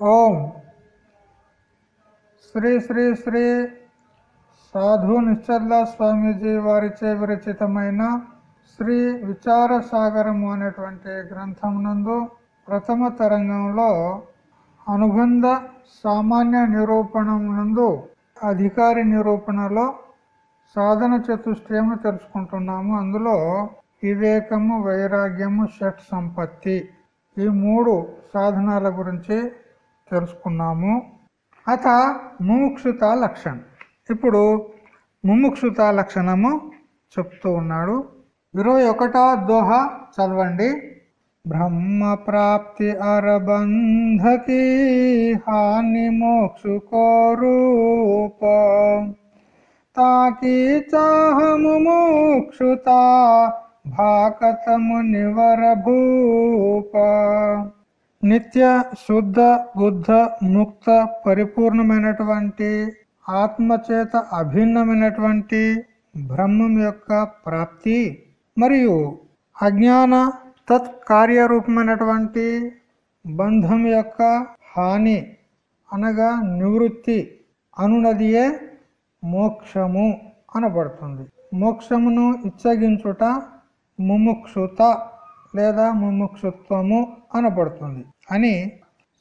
ఓం. శ్రీ శ్రీ శ్రీ సాధు నిశ్చర్ల స్వామీజీ వారిచే విరచితమైన శ్రీ విచార సాగరము అనేటువంటి గ్రంథం నందు ప్రథమ తరంగంలో అనుబంధ సామాన్య నిరూపణం నందు అధికారి నిరూపణలో సాధన చతుష్టయము తెలుసుకుంటున్నాము. అందులో వివేకము వైరాగ్యము షట్ సంపత్తి ఈ మూడు సాధనాల గురించి తెలుసుకున్నాము. అత ముముక్షుత లక్షణం. ఇప్పుడు ముముక్షుత లక్షణము చెప్తూ ఉన్నాడు. ఇరవై ఒకటో దోహ చదవండి. బ్రహ్మ ప్రాప్తి అరబంధకి హాని మోక్షుకో రూప తాకి చాహము మోక్షుత భాకతము నివర భూప. నిత్య శుద్ధ బుద్ధ ముక్త పరిపూర్ణమైనటువంటి ఆత్మచేత అభిన్నమైనటువంటి బ్రహ్మం యొక్క ప్రాప్తి మరియు అజ్ఞాన తత్కార్యరూపమైనటువంటి బంధం యొక్క హాని అనగా నివృత్తి అనునదియే మోక్షము అనబడుతుంది. మోక్షమును ఇచ్చగించుట ముముక్షుత. లేదా ముముక్షుత్వము అనబడుతుంది. అని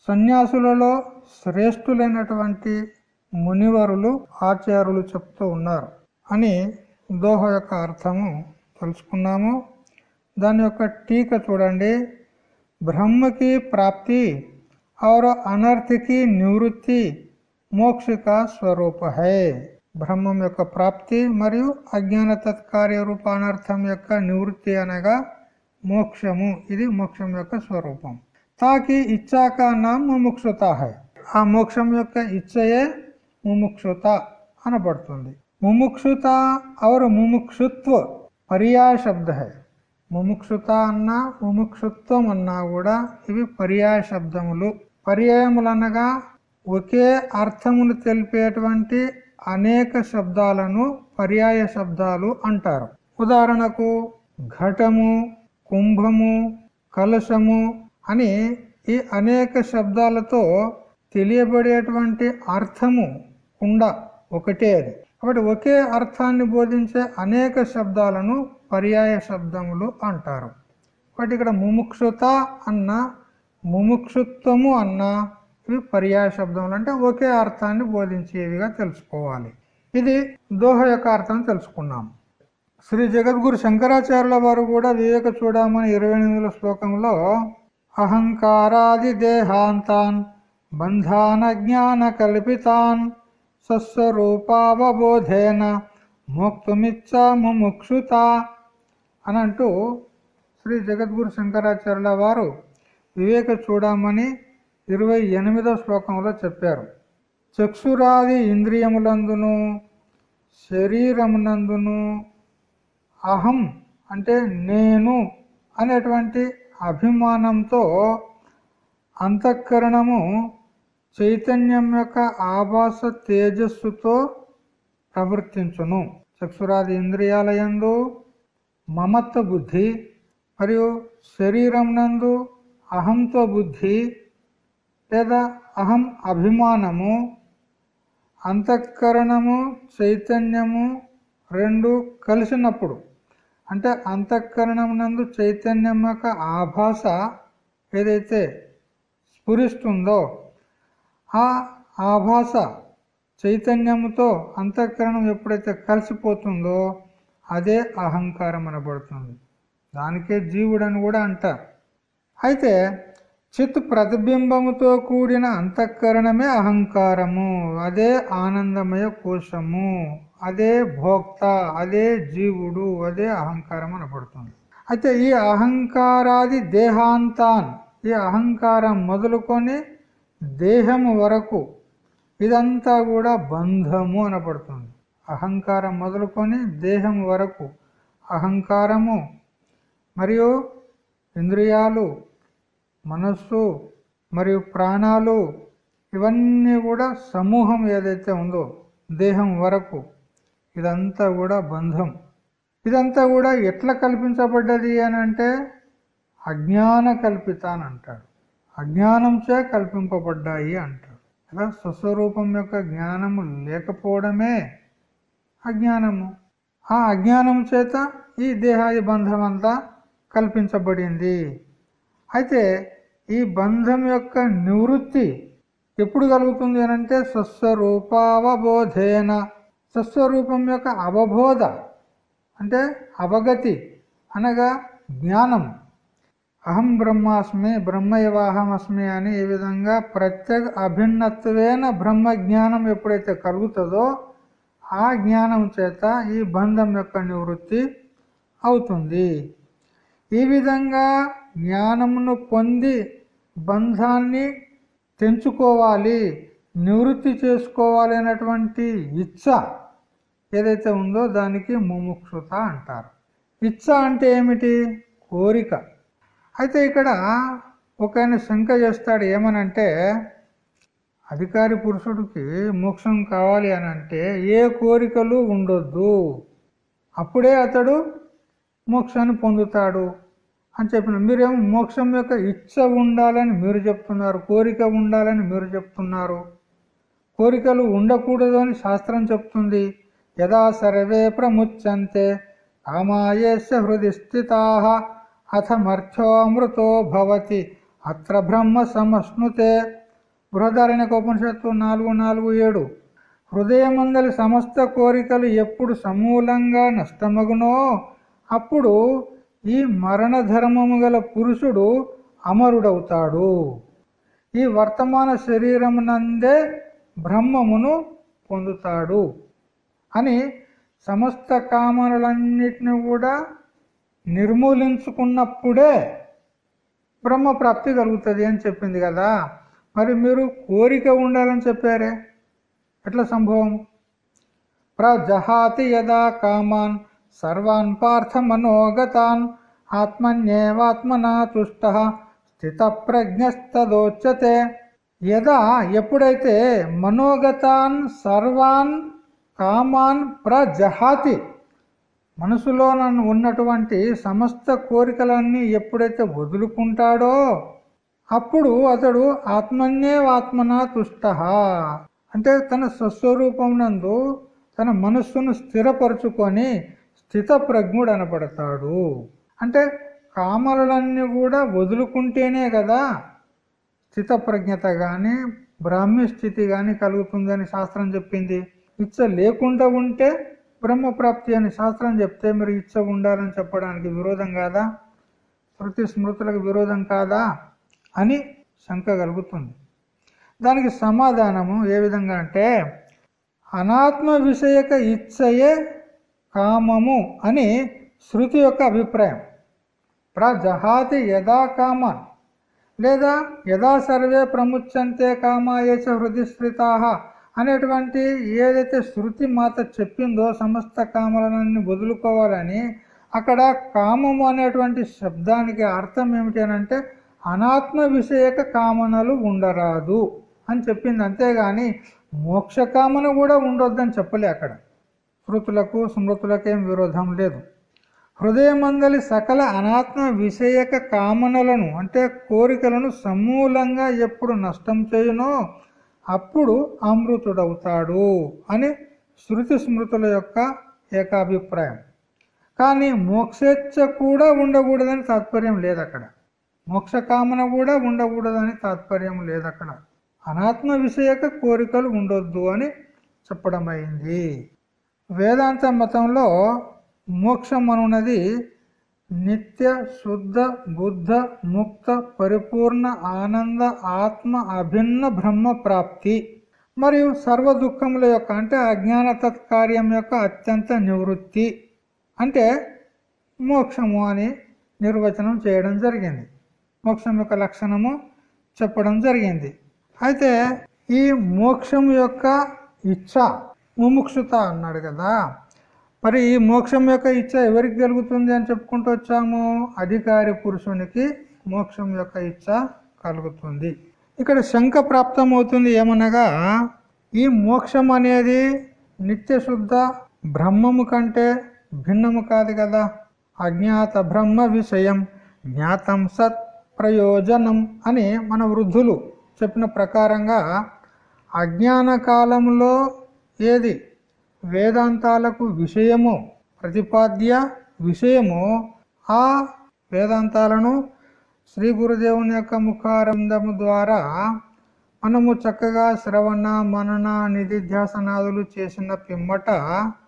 సన్యాసులలో శ్రేష్ఠులైనటువంటి మునివరులు ఆచార్యులు చెప్తూ ఉన్నారు. అని దోహ యొక్క అర్థము తెలుసుకున్నాము. దాని యొక్క టీక చూడండి. బ్రహ్మకి ప్రాప్తి और అనర్థికి నివృత్తి మోక్షిక స్వరూప హై బ్రహ్మం యొక్క ప్రాప్తి మరియు అజ్ఞాన తత్కార్య రూప అనర్థం యొక్క నివృత్తి అనగా మోక్షము. ఇది మోక్షం యొక్క స్వరూపం. తాకి ఇచ్చాక నా ముముక్షుత. హై ఆ మోక్షం యొక్క ఇచ్చయే ముముక్షుత అనబడుతుంది. ముముక్షుత అవరు ముముక్షుత్వ పర్యాయ శబ్ద హై ముముక్షుత అన్నా ముముక్షుత్వం అన్నా కూడా ఇవి పర్యాయ శబ్దములు పర్యాయములనగా ఒకే అర్థమును తెలిపేటువంటి అనేక శబ్దాలను పర్యాయ శబ్దాలు అంటారు. ఉదాహరణకు ఘటము కుంభము కలశము అని ఈ అనేక శబ్దాలతో తెలియబడేటువంటి అర్థము కుండ ఒకటే అది. కాబట్టి ఒకే అర్థాన్ని బోధించే అనేక శబ్దాలను పర్యాయ శబ్దములు అంటారు. కాబట్టి ఇక్కడ ముముక్షుత అన్న ముముక్షుత్వము అన్న ఇవి పర్యాయ శబ్దములు అంటే ఒకే అర్థాన్ని బోధించేవిగా తెలుసుకోవాలి. ఇది దోహ యొక్క అర్థం తెలుసుకున్నాం శ్రీ జగద్గురు శంకరాచార్యుల వారు కూడా వివేక చూడమని ఇరవై ఎనిమిదిలో శ్లోకంలో అహంకారాది దేహాంతాన్ బంధాన జ్ఞాన కల్పితాన్ సస్వరూపావబోధేన మోక్తుమిచ్చా ముముక్షుత అని అంటూ శ్రీ జగద్గురు శంకరాచార్యుల వారు వివేక చూడమని ఇరవై ఎనిమిదో శ్లోకంలో చెప్పారు. చక్షురాది ఇంద్రియములందును శరీరమునందును అహం అంటే నేను అనేటువంటి అభిమానంతో అంతఃకరణము చైతన్యం యొక్క ఆభాస తేజస్సుతో ప్రవర్తించును. చక్షురాది ఇంద్రియాలయందు మమత్వ బుద్ధి మరియు శరీరం నందు అహంతో బుద్ధి లేదా అహం అభిమానము అంతఃకరణము చైతన్యము రెండు కలిసినప్పుడు అంటే అంతఃకరణం నందు చైతన్యం యొక్క ఆభాస ఏదైతే స్ఫురిస్తుందో ఆ ఆభాస చైతన్యముతో అంతఃకరణం ఎప్పుడైతే కలిసిపోతుందో అదే అహంకారం అనబడుతుంది. దానికే జీవుడని కూడా అంటారు. అయితే చిత్ ప్రతిబింబముతో కూడిన అంతఃకరణమే అహంకారము అదే ఆనందమయ కోశము. అదే భోక్త అదే జీవుడు అదే అహంకారం అనబడుతుంది అయితే ఈ అహంకారాది దేహాంతాన్ ఈ అహంకారం మొదలుకొని దేహము వరకు ఇదంతా కూడా బంధము అనబడుతుంది అహంకారం మొదలుకొని దేహం వరకు అహంకారము మరియు ఇంద్రియాలు మనస్సు మరియు ప్రాణాలు ఇవన్నీ కూడా సమూహం ఏదైతే ఉందో దేహం వరకు ఇదంతా కూడా బంధం. ఇదంతా కూడా ఎట్లా కల్పించబడ్డది అని అంటే అజ్ఞాన కల్పిత అని అంటాడు. అజ్ఞానంచే కల్పింపబడ్డాయి అంటారు ఇలా స్వస్వరూపం యొక్క జ్ఞానము లేకపోవడమే అజ్ఞానము. ఆ అజ్ఞానం చేత ఈ దేహాది బంధం అంతా కల్పించబడింది. అయితే ఈ బంధం యొక్క నివృత్తి ఎప్పుడు కలుగుతుంది అనంటే స్వస్వరూపావబోధేన. సస్వరూపం యొక్క అవబోధ అంటే అవగతి అనగా జ్ఞానం. అహం బ్రహ్మాస్మి బ్రహ్మయవాహమస్మి అని ఈ విధంగా ప్రత్యేక అభిన్నత్వేన బ్రహ్మ జ్ఞానం ఎప్పుడైతే కలుగుతుందో ఆ జ్ఞానం చేత ఈ బంధం యొక్క నివృత్తి అవుతుంది. ఈ విధంగా జ్ఞానమును పొంది బంధాన్ని తెంచుకోవాలి నివృత్తి చేసుకోవాలి అనేటువంటి ఇచ్చ ఏదైతే ఉందో దానికి ముముక్షుత అంటారు. ఇచ్చ అంటే ఏమిటి? కోరిక. అయితే ఇక్కడ ఒక ఆయన శంక చేస్తాడు ఏమనంటే అధికారి పురుషుడికి మోక్షం కావాలి అని అంటే ఏ కోరికలు ఉండొద్దు. అప్పుడే అతడు మోక్షాన్ని పొందుతాడు అని చెప్పిన. మీరేమో మోక్షం యొక్క ఇచ్చ ఉండాలని మీరు చెప్తున్నారు కోరిక ఉండాలని మీరు చెప్తున్నారు. కోరికలు ఉండకూడదు అని శాస్త్రం చెప్తుంది. యదా సర్వే ప్రముచ్యంతే. కామాయేశ హృది స్థితా. అథమర్థోమృతో భవతి. అత్ర బ్రహ్మ సమశ్నుతే బృహదారణ్యక ఉపనిషత్తు నాలుగు నాలుగు ఏడు. హృదయమందలి సమస్త కోరికలు ఎప్పుడు సమూలంగా నష్టమగునో అప్పుడు ఈ మరణ ధర్మము గల పురుషుడు అమరుడవుతాడు. ఈ వర్తమాన శరీరమునందే బ్రహ్మమును పొందుతాడు. అని సమస్త కామనలన్నిటిని కూడా నిర్మూలించుకున్నప్పుడే బ్రహ్మ ప్రాప్తి కలుగుతుంది అని చెప్పింది కదా. మరి మీరు కోరిక ఉండాలని చెప్పారే? ఎట్లా సంభవం? ప్రజహాతి యదా కామాన్ సర్వాన్ పార్థ మనోగతాన్ ఆత్మన్యేవాత్మనా తుష్ట స్థిత ప్రజ్ఞస్తదోచ్యతే యదా ఎప్పుడైతే మనోగతాన్ సర్వాన్ కామాన్ ప్రజహాతి. మనసులో నన్ను ఉన్నటువంటి సమస్త కోరికలన్నీ ఎప్పుడైతే వదులుకుంటాడో అప్పుడు అతడు ఆత్మన్యేవాత్మన తుష్ట. అంటే తన స్వస్వరూపమునందు తన మనస్సును స్థిరపరుచుకొని స్థిత ప్రజ్ఞుడు అనబడతాడు అంటే కామలన్నీ కూడా వదులుకుంటేనే కదా స్థిత ప్రజ్ఞత కానీ బ్రాహ్మ్య స్థితి కానీ కలుగుతుందని శాస్త్రం చెప్పింది. ఇచ్చ లేకుండా ఉంటే బ్రహ్మప్రాప్తి అని శాస్త్రం చెప్తే మీరు ఇచ్చ ఉండాలని చెప్పడానికి విరోధం కాదా? శృతి స్మృతులకు విరోధం కాదా? అని శంక కలుగుతుంది. దానికి సమాధానము ఏ విధంగా అంటే అనాత్మ విషయక ఇచ్చయే కామము అని శృతి యొక్క అభిప్రాయం. ప్రజహాతి యథా కామాన్ లేదా యథా సర్వే ప్రముచ్చంతే కామాయేచ హృదిశ్రితా అనేటువంటి ఏదైతే శృతి మాత చెప్పిందో సమస్త కామలన్నీ వదులుకోవాలని అక్కడ కామము అనేటువంటి శబ్దానికి అర్థం ఏమిటి అంటే అనాత్మ విషయక కామనలు ఉండరాదు అని చెప్పింది. అంతేగాని మోక్ష కామన కూడా ఉండొద్దని చెప్పలే అక్కడ. శృతులకు స్మృతులకేం విరోధం లేదు. హృదయమందలి సకల అనాత్మ విషయక కామనలను అంటే కోరికలను సమూలంగా ఎప్పుడు నష్టం చేయునో అప్పుడు అమృతుడవుతాడు అని శృతి స్మృతుల యొక్క ఏకాభిప్రాయం. కానీ మోక్షేచ్ఛ కూడా ఉండకూడదని తాత్పర్యం లేదు అక్కడ మోక్షకామన కూడా ఉండకూడదని తాత్పర్యం లేదు అక్కడ అనాత్మ విషయక కోరికలు ఉండొద్దు అని చెప్పడం అయింది వేదాంత మతంలో మోక్షం అనున్నది నిత్య శుద్ధ బుద్ధ ముక్త పరిపూర్ణ ఆనంద ఆత్మ అభిన్న బ్రహ్మ ప్రాప్తి. మరియు సర్వ దుఃఖముల యొక్క అంటే అజ్ఞాన తత్కార్యం యొక్క అత్యంత నివృత్తి. అంటే మోక్షము అని నిర్వచనం చేయడం జరిగింది. మోక్షం యొక్క లక్షణము చెప్పడం జరిగింది. అయితే ఈ మోక్షం యొక్క ఇచ్చ ముముక్షుత అన్నాడు కదా. మరి ఈ మోక్షం యొక్క ఇచ్చ ఎవరికి కలుగుతుంది అని చెప్పుకుంటూ వచ్చాము? అధికారి పురుషునికి మోక్షం యొక్క ఇచ్చ కలుగుతుంది. ఇక్కడ శంక ప్రాప్తమవుతుంది ఏమనగా ఈ మోక్షం అనేది నిత్యశుద్ధ బ్రహ్మము కంటే భిన్నము కాదు కదా? అజ్ఞాత బ్రహ్మ విషయం జ్ఞాతం సత్ ప్రయోజనం అని మన వృద్ధులు చెప్పిన ప్రకారంగా అజ్ఞాన కాలంలో ఏది వేదాంతాలకు విషయము ప్రతిపాద్య విషయము ఆ వేదాంతాలను శ్రీ గురుదేవుని యొక్క ముఖారంధము ద్వారా మనము చక్కగా శ్రవణ మనన నిధిధ్యాసనాదులు చేసిన పిమ్మట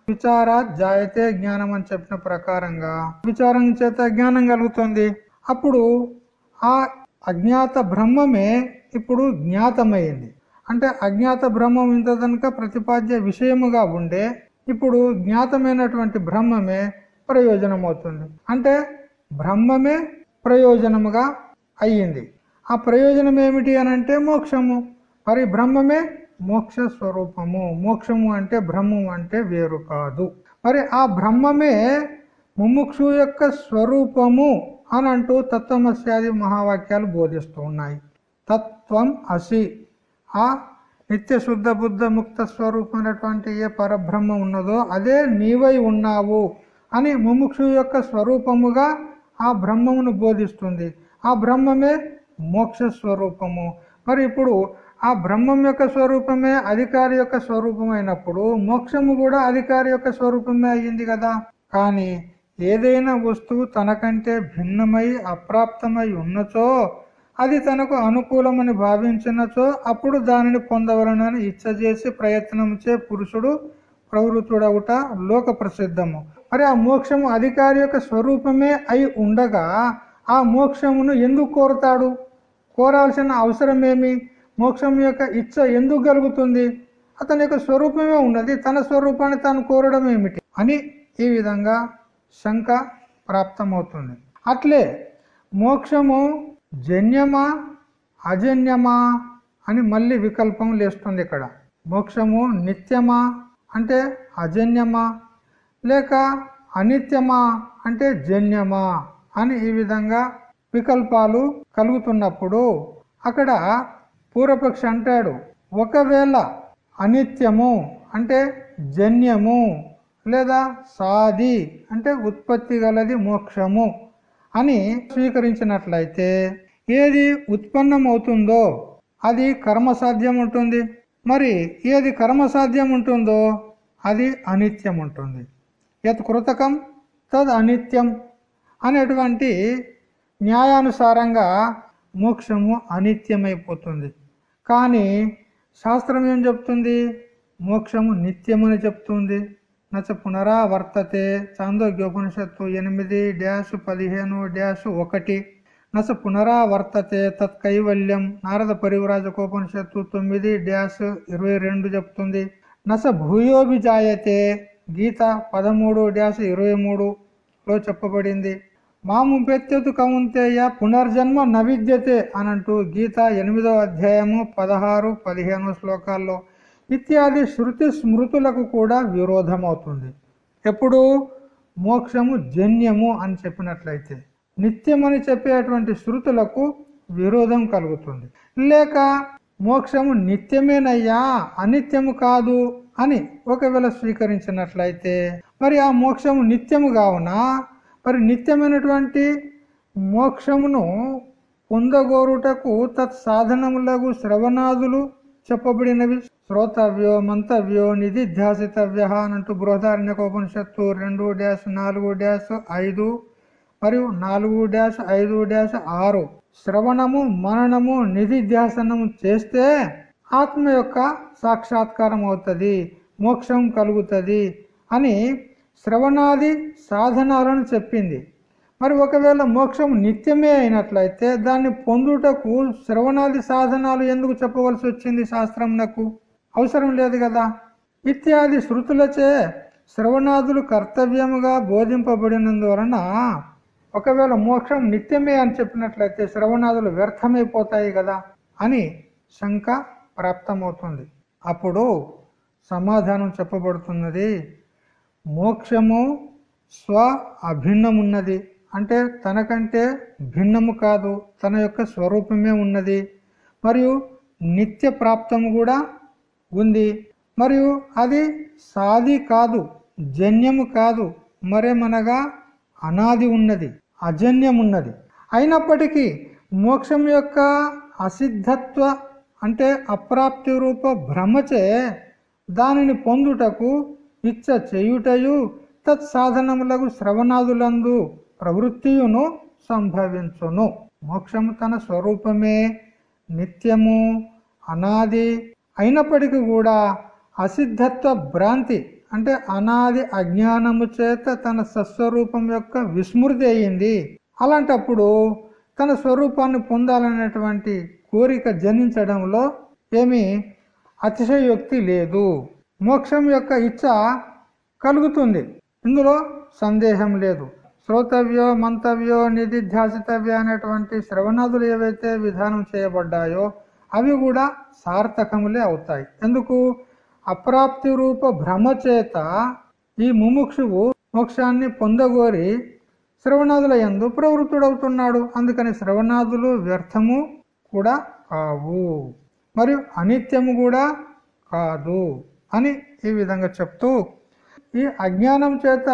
విచారా జాయతే జ్ఞానం అని చెప్పిన ప్రకారంగా విచారం చేత జ్ఞానం కలుగుతుంది. అప్పుడు ఆ అజ్ఞాత బ్రహ్మమే ఇప్పుడు జ్ఞాతమైంది అంటే అజ్ఞాత బ్రహ్మం ఇంత కనుక ప్రతిపాద్య విషయముగా ఉండే ఇప్పుడు జ్ఞాతమైనటువంటి బ్రహ్మమే ప్రయోజనం అవుతుంది అంటే బ్రహ్మమే ప్రయోజనముగా అయ్యింది. ఆ ప్రయోజనం ఏమిటి అనంటే మోక్షము. మరి బ్రహ్మమే మోక్ష స్వరూపము. మోక్షము అంటే బ్రహ్మం అంటే వేరు కాదు. మరి ఆ బ్రహ్మమే ముముక్షు యొక్క స్వరూపము అని అంటూ తత్వమస్యాది మహావాక్యాలు బోధిస్తూ ఉన్నాయి. తత్వం అసి. ఆ? నిత్య శుద్ధ బుద్ధ ముక్త స్వరూపమైనటువంటి ఏ పరబ్రహ్మ ఉన్నదో అదే నీవై ఉన్నావు అని ముముక్షు యొక్క స్వరూపముగా ఆ బ్రహ్మమును బోధిస్తుంది. ఆ బ్రహ్మమే మోక్ష స్వరూపము. మరి ఇప్పుడు ఆ బ్రహ్మం యొక్క స్వరూపమే అధికారి యొక్క స్వరూపమైనప్పుడు మోక్షము కూడా అధికారి యొక్క స్వరూపమే అయ్యింది కదా. కానీ ఏదైనా వస్తువు తనకంటే భిన్నమై అప్రాప్తమై ఉన్నచో అది తనకు అనుకూలమని భావించినచో అప్పుడు దానిని పొందవలనని ఇచ్చ చేసి ప్రయత్నంచే పురుషుడు ప్రవృత్తుడవుట లోక ప్రసిద్ధము మరి ఆ మోక్షము అధికారి యొక్క స్వరూపమే అయి ఉండగా ఆ మోక్షమును ఎందుకు కోరుతాడు? కోరాల్సిన అవసరం ఏమి మోక్షం యొక్క ఇచ్చ ఎందుకు కలుగుతుంది? అతని యొక్క స్వరూపమే ఉన్నది తన స్వరూపాన్ని తాను కోరడం ఏమిటి? అని ఈ విధంగా శంక ప్రాప్తమవుతుంది. అట్లే మోక్షము జన్యమా అజన్యమా అని మళ్ళీ వికల్పం లేస్తుంది ఇక్కడ. మోక్షము నిత్యమా అంటే అజన్యమా లేక అనిత్యమా అంటే జన్యమా అని ఈ విధంగా వికల్పాలు కలుగుతున్నప్పుడు అక్కడ పూర్వపక్షి అంటాడు ఒకవేళ అనిత్యము అంటే జన్యము లేదా సాది అంటే ఉత్పత్తి గలది మోక్షము. అని స్వీకరించినట్లయితే ఏది ఉత్పన్నమవుతుందో అది కర్మ సాధ్యం ఉంటుంది మరి ఏది కర్మ సాధ్యం ఉంటుందో అది అనిత్యం ఉంటుంది యత్ కృతకం తద్ అనిత్యం అనేటువంటి న్యాయానుసారంగా మోక్షము అనిత్యమైపోతుంది. కానీ శాస్త్రం ఏం చెప్తుంది? మోక్షము నిత్యమని చెప్తుంది. నచ పునరావర్తతే చాందోగ్యోపనిషత్తు ఎనిమిది డ్యాష్ పదిహేను డ్యాష్ ఒకటి. నచ పునరావర్తతే తత్కైవల్యం నారద పరివ్రాజకోపనిషత్తు తొమ్మిది డ్యాష్ ఇరవై రెండు చెప్తుంది. నస భూయోభిజాయతే గీత పదమూడు డ్యాష్ ఇరవై మూడులో చెప్పబడింది. మాము పెత్యతు కౌంతేయ పునర్జన్మ నవిద్యతే అనంటూ గీత ఎనిమిదో అధ్యాయము పదహారు పదిహేను శ్లోకాల్లో ఇత్యాది శృతి స్మృతులకు కూడా విరోధమవుతుంది. ఎప్పుడు? మోక్షము జన్యము అని చెప్పినట్లయితే. నిత్యమని చెప్పేటువంటి శృతులకు విరోధం కలుగుతుంది. లేక మోక్షము నిత్యమేనయ్యా అనిత్యము కాదు అని ఒకవేళ స్వీకరించినట్లయితే మరి ఆ మోక్షము నిత్యము కావున మరి నిత్యమైనటువంటి మోక్షమును పొందగోరుటకు తత్సాధనములకు శ్రవణాదులు చెప్పబడినవి. శ్రోతవ్యో మంతవ్యో నిధి ధ్యాసితవ్య అనంటూ బృహదారణ్యకోపనిషత్తు రెండు డ్యాష్ నాలుగు డ్యాష్ ఐదు మరియు నాలుగు డ్యాష్ ఐదు డ్యాష్ ఆరు. శ్రవణము మననము నిధి ధ్యాసనము చేస్తే ఆత్మ యొక్క సాక్షాత్కారం అవుతుంది మోక్షం కలుగుతుంది అని శ్రవణాది సాధనాలను చెప్పింది. మరి ఒకవేళ మోక్షం నిత్యమే అయినట్లయితే దాన్ని పొందుటకు శ్రవణాది సాధనాలు ఎందుకు చెప్పవలసి వచ్చింది శాస్త్రంనకు అవసరం లేదు కదా? ఇత్యాది శృతులచే శ్రవణాదులు కర్తవ్యముగా బోధింపబడినందువలన ఒకవేళ మోక్షం నిత్యమే అని చెప్పినట్లయితే శ్రవణాదులు వ్యర్థమైపోతాయి కదా అని శంక ప్రాప్తమవుతుంది. అప్పుడు సమాధానం చెప్పబడుతున్నది మోక్షము స్వ అభిన్నమున్నది. అంటే తనకంటే భిన్నము కాదు తన యొక్క స్వరూపమే ఉన్నది. మరియు నిత్య ప్రాప్తము కూడా ఉంది. మరియు అది సాది కాదు జన్యము కాదు మరేమనగా అనాది ఉన్నది అజన్యం ఉన్నది అయినప్పటికీ మోక్షం యొక్క అసిద్ధత్వ అంటే అప్రాప్తి రూప భ్రమచే దానిని పొందుటకు ఇచ్చ చేయుటయు తత్సాధనములకు శ్రవణాదులందు ప్రవృత్తియును సంభవించును. మోక్షము తన స్వరూపమే నిత్యము అనాది అయినప్పటికీ కూడా అసిద్ధత్వ భ్రాంతి అంటే అనాది అజ్ఞానము చేత తన సస్వరూపం యొక్క విస్మృతి అయింది. అలాంటప్పుడు తన స్వరూపాన్ని పొందాలనేటువంటి కోరిక జనించడంలో ఏమీ అతిశయోక్తి లేదు. మోక్షం యొక్క ఇచ్చ కలుగుతుంది. ఇందులో సందేహం లేదు. శ్రోతవ్యో మంతవ్యో నిధిధ్యాసితవ్య అనేటువంటి శ్రవణాదులు ఏవైతే విధానం చేయబడ్డాయో అవి కూడా సార్థకములే అవుతాయి. ఎందుకు? అప్రాప్తి రూప భ్రమచేత ఈ ముముక్షువు మోక్షాన్ని పొందగోరి శ్రవణాదుల ఎందు ప్రవృత్తుడవుతున్నాడు. అందుకని శ్రవణాదులు వ్యర్థము కూడా కావు. మరియు అనిత్యము కూడా కాదు అని ఈ విధంగా చెప్తూ ఈ అజ్ఞానం చేత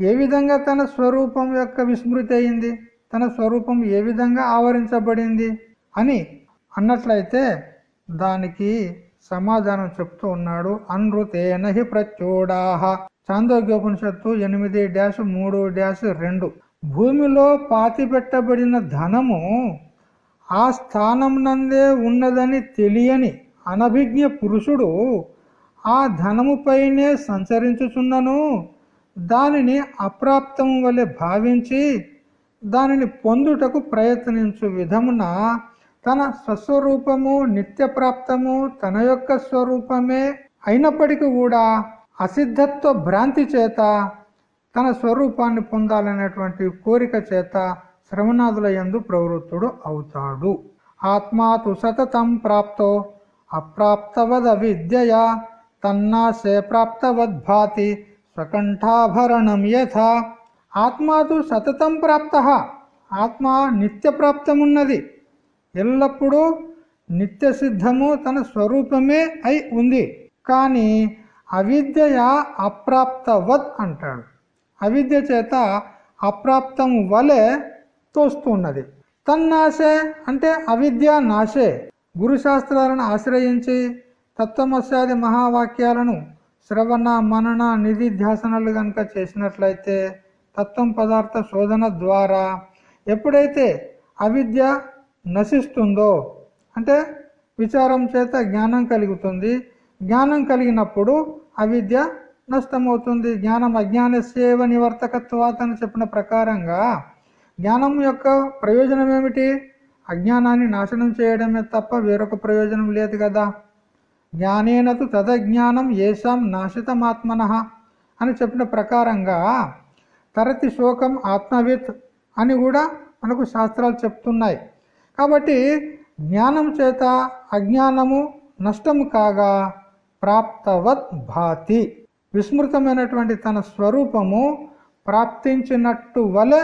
ఏ విధంగా తన స్వరూపం యొక్క విస్మృతి అయింది? తన స్వరూపం ఏ విధంగా ఆవరించబడింది? అని అన్నట్లయితే దానికి సమాధానం చెప్తూ ఉన్నాడు. అనృతేన హి ప్రచోడాహ. చాందోగ్యోపనిషత్తు ఎనిమిది డ్యాష్ మూడు డ్యాష్ రెండు. భూమిలో పాతి పెట్టబడిన ధనము ఆ స్థానం నందే ఉన్నదని తెలియని అనభిజ్ఞ పురుషుడు ఆ ధనముపైనే సంచరించుచున్నను. దానిని అప్రాప్తం వలె భావించి దానిని పొందుటకు ప్రయత్నించు విధమున తన స్వస్వరూపము నిత్యప్రాప్తము తన యొక్క స్వరూపమే అయినప్పటికీ కూడా అసిద్ధత్వ భ్రాంతి చేత తన స్వరూపాన్ని పొందాలనేటువంటి కోరిక చేత శ్రవణాదుల ఎందు ప్రవృత్తుడు అవుతాడు. ఆత్మాతు సతతం ప్రాప్తో అప్రాప్తవద విద్యయ తన్నాశే ప్రాప్తవద్భాతి స్వకంఠాభరణం యథ. ఆత్మాతు సతతం ప్రాప్త. ఆత్మ నిత్యప్రాప్తమున్నది. ఎల్లప్పుడూ నిత్య సిద్ధము తన స్వరూపమే అయి ఉంది. కానీ అవిద్య అప్రాప్తవద్ అంటాడు. అవిద్య చేత అప్రాప్తం వలె తోస్తున్నది. తన్నాశే అంటే అవిద్య నాశే. గురుశాస్త్రాలను ఆశ్రయించి తత్వమస్యాది మహావాక్యాలను శ్రవణ మనన నిధిధ్యాసనలు కనుక చేసినట్లయితే తత్వం పదార్థ శోధన ద్వారా ఎప్పుడైతే అవిద్య నశిస్తుందో అంటే విచారం చేత జ్ఞానం కలుగుతుంది జ్ఞానం కలిగినప్పుడు అవిద్య నష్టమవుతుంది. జ్ఞానం అజ్ఞానసేవ నివర్తకత్వాత అని చెప్పిన ప్రకారంగా జ్ఞానం యొక్క ప్రయోజనం ఏమిటి? అజ్ఞానాన్ని నాశనం చేయడమే తప్ప వేరొక ప్రయోజనం లేదు కదా. జ్ఞానేనతు తదజ్ఞానం ఏషాం నాశితమాత్మన అని చెప్పిన ప్రకారంగా తరతి శోకం ఆత్మవిత్ అని కూడా మనకు శాస్త్రాలు చెప్తున్నాయి. కాబట్టి జ్ఞానం చేత అజ్ఞానము నష్టము కాగా ప్రాప్తవత్ భాతి. విస్మృతమైనటువంటి తన స్వరూపము ప్రాప్తించినట్టు వలె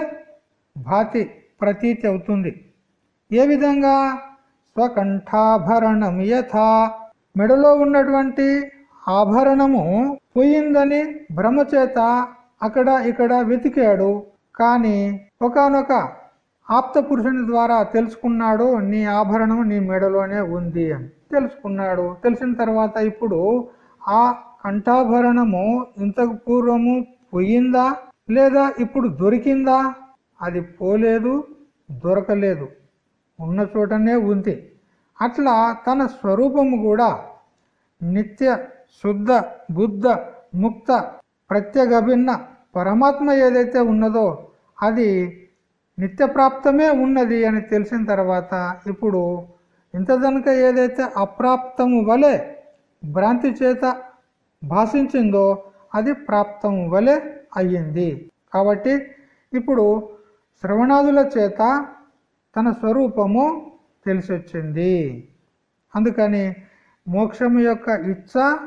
భాతి ప్రతీతి అవుతుంది. ఏ విధంగా? స్వకంఠాభరణం యథా మెడలో ఉన్నటువంటి ఆభరణము పోయిందని భ్రమచేత అక్కడ ఇక్కడ వెతికాడు. కానీ ఒకనొక ఆప్త పురుషుని ద్వారా తెలుసుకున్నాడు నీ ఆభరణం నీ మెడలోనే ఉంది అని తెలుసుకున్నాడు. తెలిసిన తర్వాత ఇప్పుడు ఆ కంఠాభరణము ఇంతకు పూర్వము పోయిందా? లేదా ఇప్పుడు దొరికిందా? అది పోలేదు దొరకలేదు. ఉన్న చోటనే ఉంది. అట్లా తన స్వరూపము కూడా నిత్య శుద్ధ బుద్ధ ముక్త ప్రత్యేగభిన్న పరమాత్మ ఏదైతే ఉన్నదో అది నిత్యప్రాప్తమే ఉన్నది అని తెలిసిన తర్వాత ఇప్పుడు ఇంతదనక ఏదైతే అప్రాప్తము వలె భ్రాంతి చేత భాషించిందో అది ప్రాప్తము వలె అయ్యింది. కాబట్టి ఇప్పుడు శ్రవణాదుల చేత తన స్వరూపము తెలిసొచ్చింది. అందుకని మోక్షము యొక్క ఇచ్చ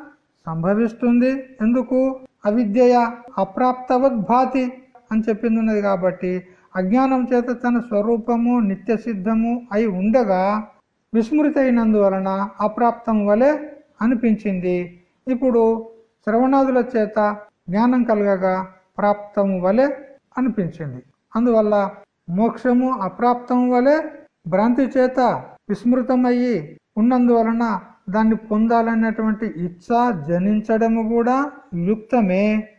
సంభవిస్తుంది. ఎందుకు? అవిద్యయ అప్రాప్తవద్భాతి అని చెప్పింది ఉన్నది కాబట్టి అజ్ఞానం చేత తన స్వరూపము నిత్య సిద్ధము అయి ఉండగా విస్మృతి అయినందువలన అప్రాప్తం వలె అనిపించింది. ఇప్పుడు శ్రవణాదుల చేత జ్ఞానం కలగగా ప్రాప్తము వలె అనిపించింది. అందువల్ల మోక్షము అప్రాప్తం వలె భ్రాంతి చేత విస్మృతమయ్యి ఉన్నందువలన దాన్ని పొందాలనేటువంటి ఇచ్చ జనించడము కూడా యుక్తమే.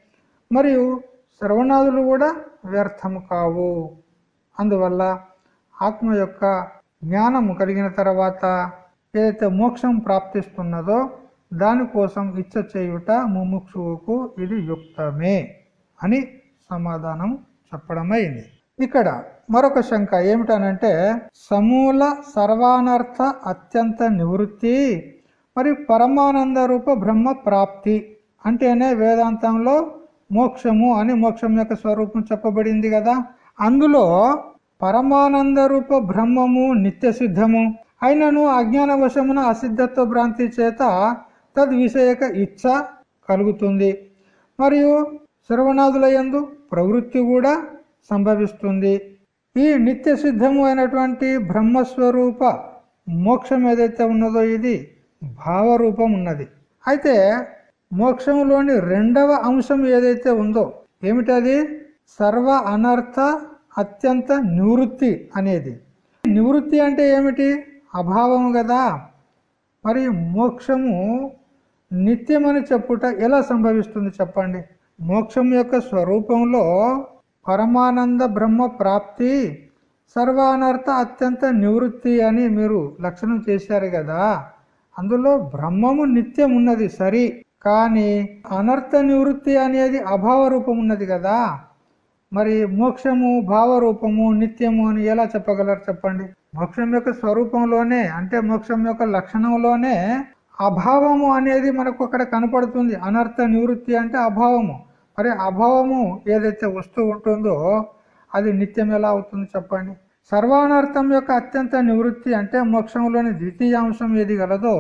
మరియు శ్రవణాదులు కూడా వ్యర్థము కావు. అందువల్ల ఆత్మ యొక్క జ్ఞానము కలిగిన తర్వాత ఏదైతే మోక్షం ప్రాప్తిస్తున్నదో దానికోసం ఇచ్చ చేయుట ముముక్షువుకు ఇది యుక్తమే అని సమాధానం చెప్పడమైంది. ఇక్కడ మరొక శంక ఏమిటనంటే సమూల సర్వానర్థ అత్యంత నివృత్తి మరి పరమానంద రూప బ్రహ్మ ప్రాప్తి అంటేనే వేదాంతంలో మోక్షము అని మోక్షం యొక్క స్వరూపం చెప్పబడింది కదా. అందులో పరమానంద రూప బ్రహ్మము నిత్య సిద్ధము అయినను అజ్ఞాన వశమున అసిద్ధత్వ భ్రాంతి చేత తద్విషయక ఇచ్చ కలుగుతుంది. మరియు శ్రవణాదుల యందు ప్రవృత్తి కూడా సంభవిస్తుంది. ఈ నిత్య సిద్ధము అయినటువంటి బ్రహ్మస్వరూప మోక్షం ఏదైతే ఉన్నదో ఇది భావరూపం ఉన్నది. అయితే మోక్షంలోని రెండవ అంశం ఏదైతే ఉందో ఏమిటది? సర్వ అనర్థ అత్యంత నివృత్తి అనేది. నివృత్తి అంటే ఏమిటి? అభావం కదా. మరి మోక్షము నిత్యమని చెప్పుట ఎలా సంభవిస్తుంది చెప్పండి? మోక్షం యొక్క స్వరూపంలో పరమానంద బ్రహ్మ ప్రాప్తి సర్వానర్థ అత్యంత నివృత్తి అని మీరు లక్షణం చేశారు కదా. అందులో బ్రహ్మము నిత్యం ఉన్నది సరి. కానీ అనర్థ నివృత్తి అనేది అభావ రూపం ఉన్నది కదా. మరి మోక్షము భావరూపము నిత్యము అని ఎలా చెప్పగలరు చెప్పండి? మోక్షం యొక్క స్వరూపంలోనే అంటే మోక్షం యొక్క లక్షణంలోనే అభావము అనేది మనకు అక్కడ కనపడుతుంది. అనర్థ నివృత్తి అంటే అభావము. మరి అభావము ఏదైతే వస్తూ ఉంటుందో అది నిత్యం ఎలా అవుతుంది చెప్పండి? సర్వానర్థం యొక్క అత్యంత నివృత్తి అంటే మోక్షంలోని ద్వితీయాంశం ఏది గలదో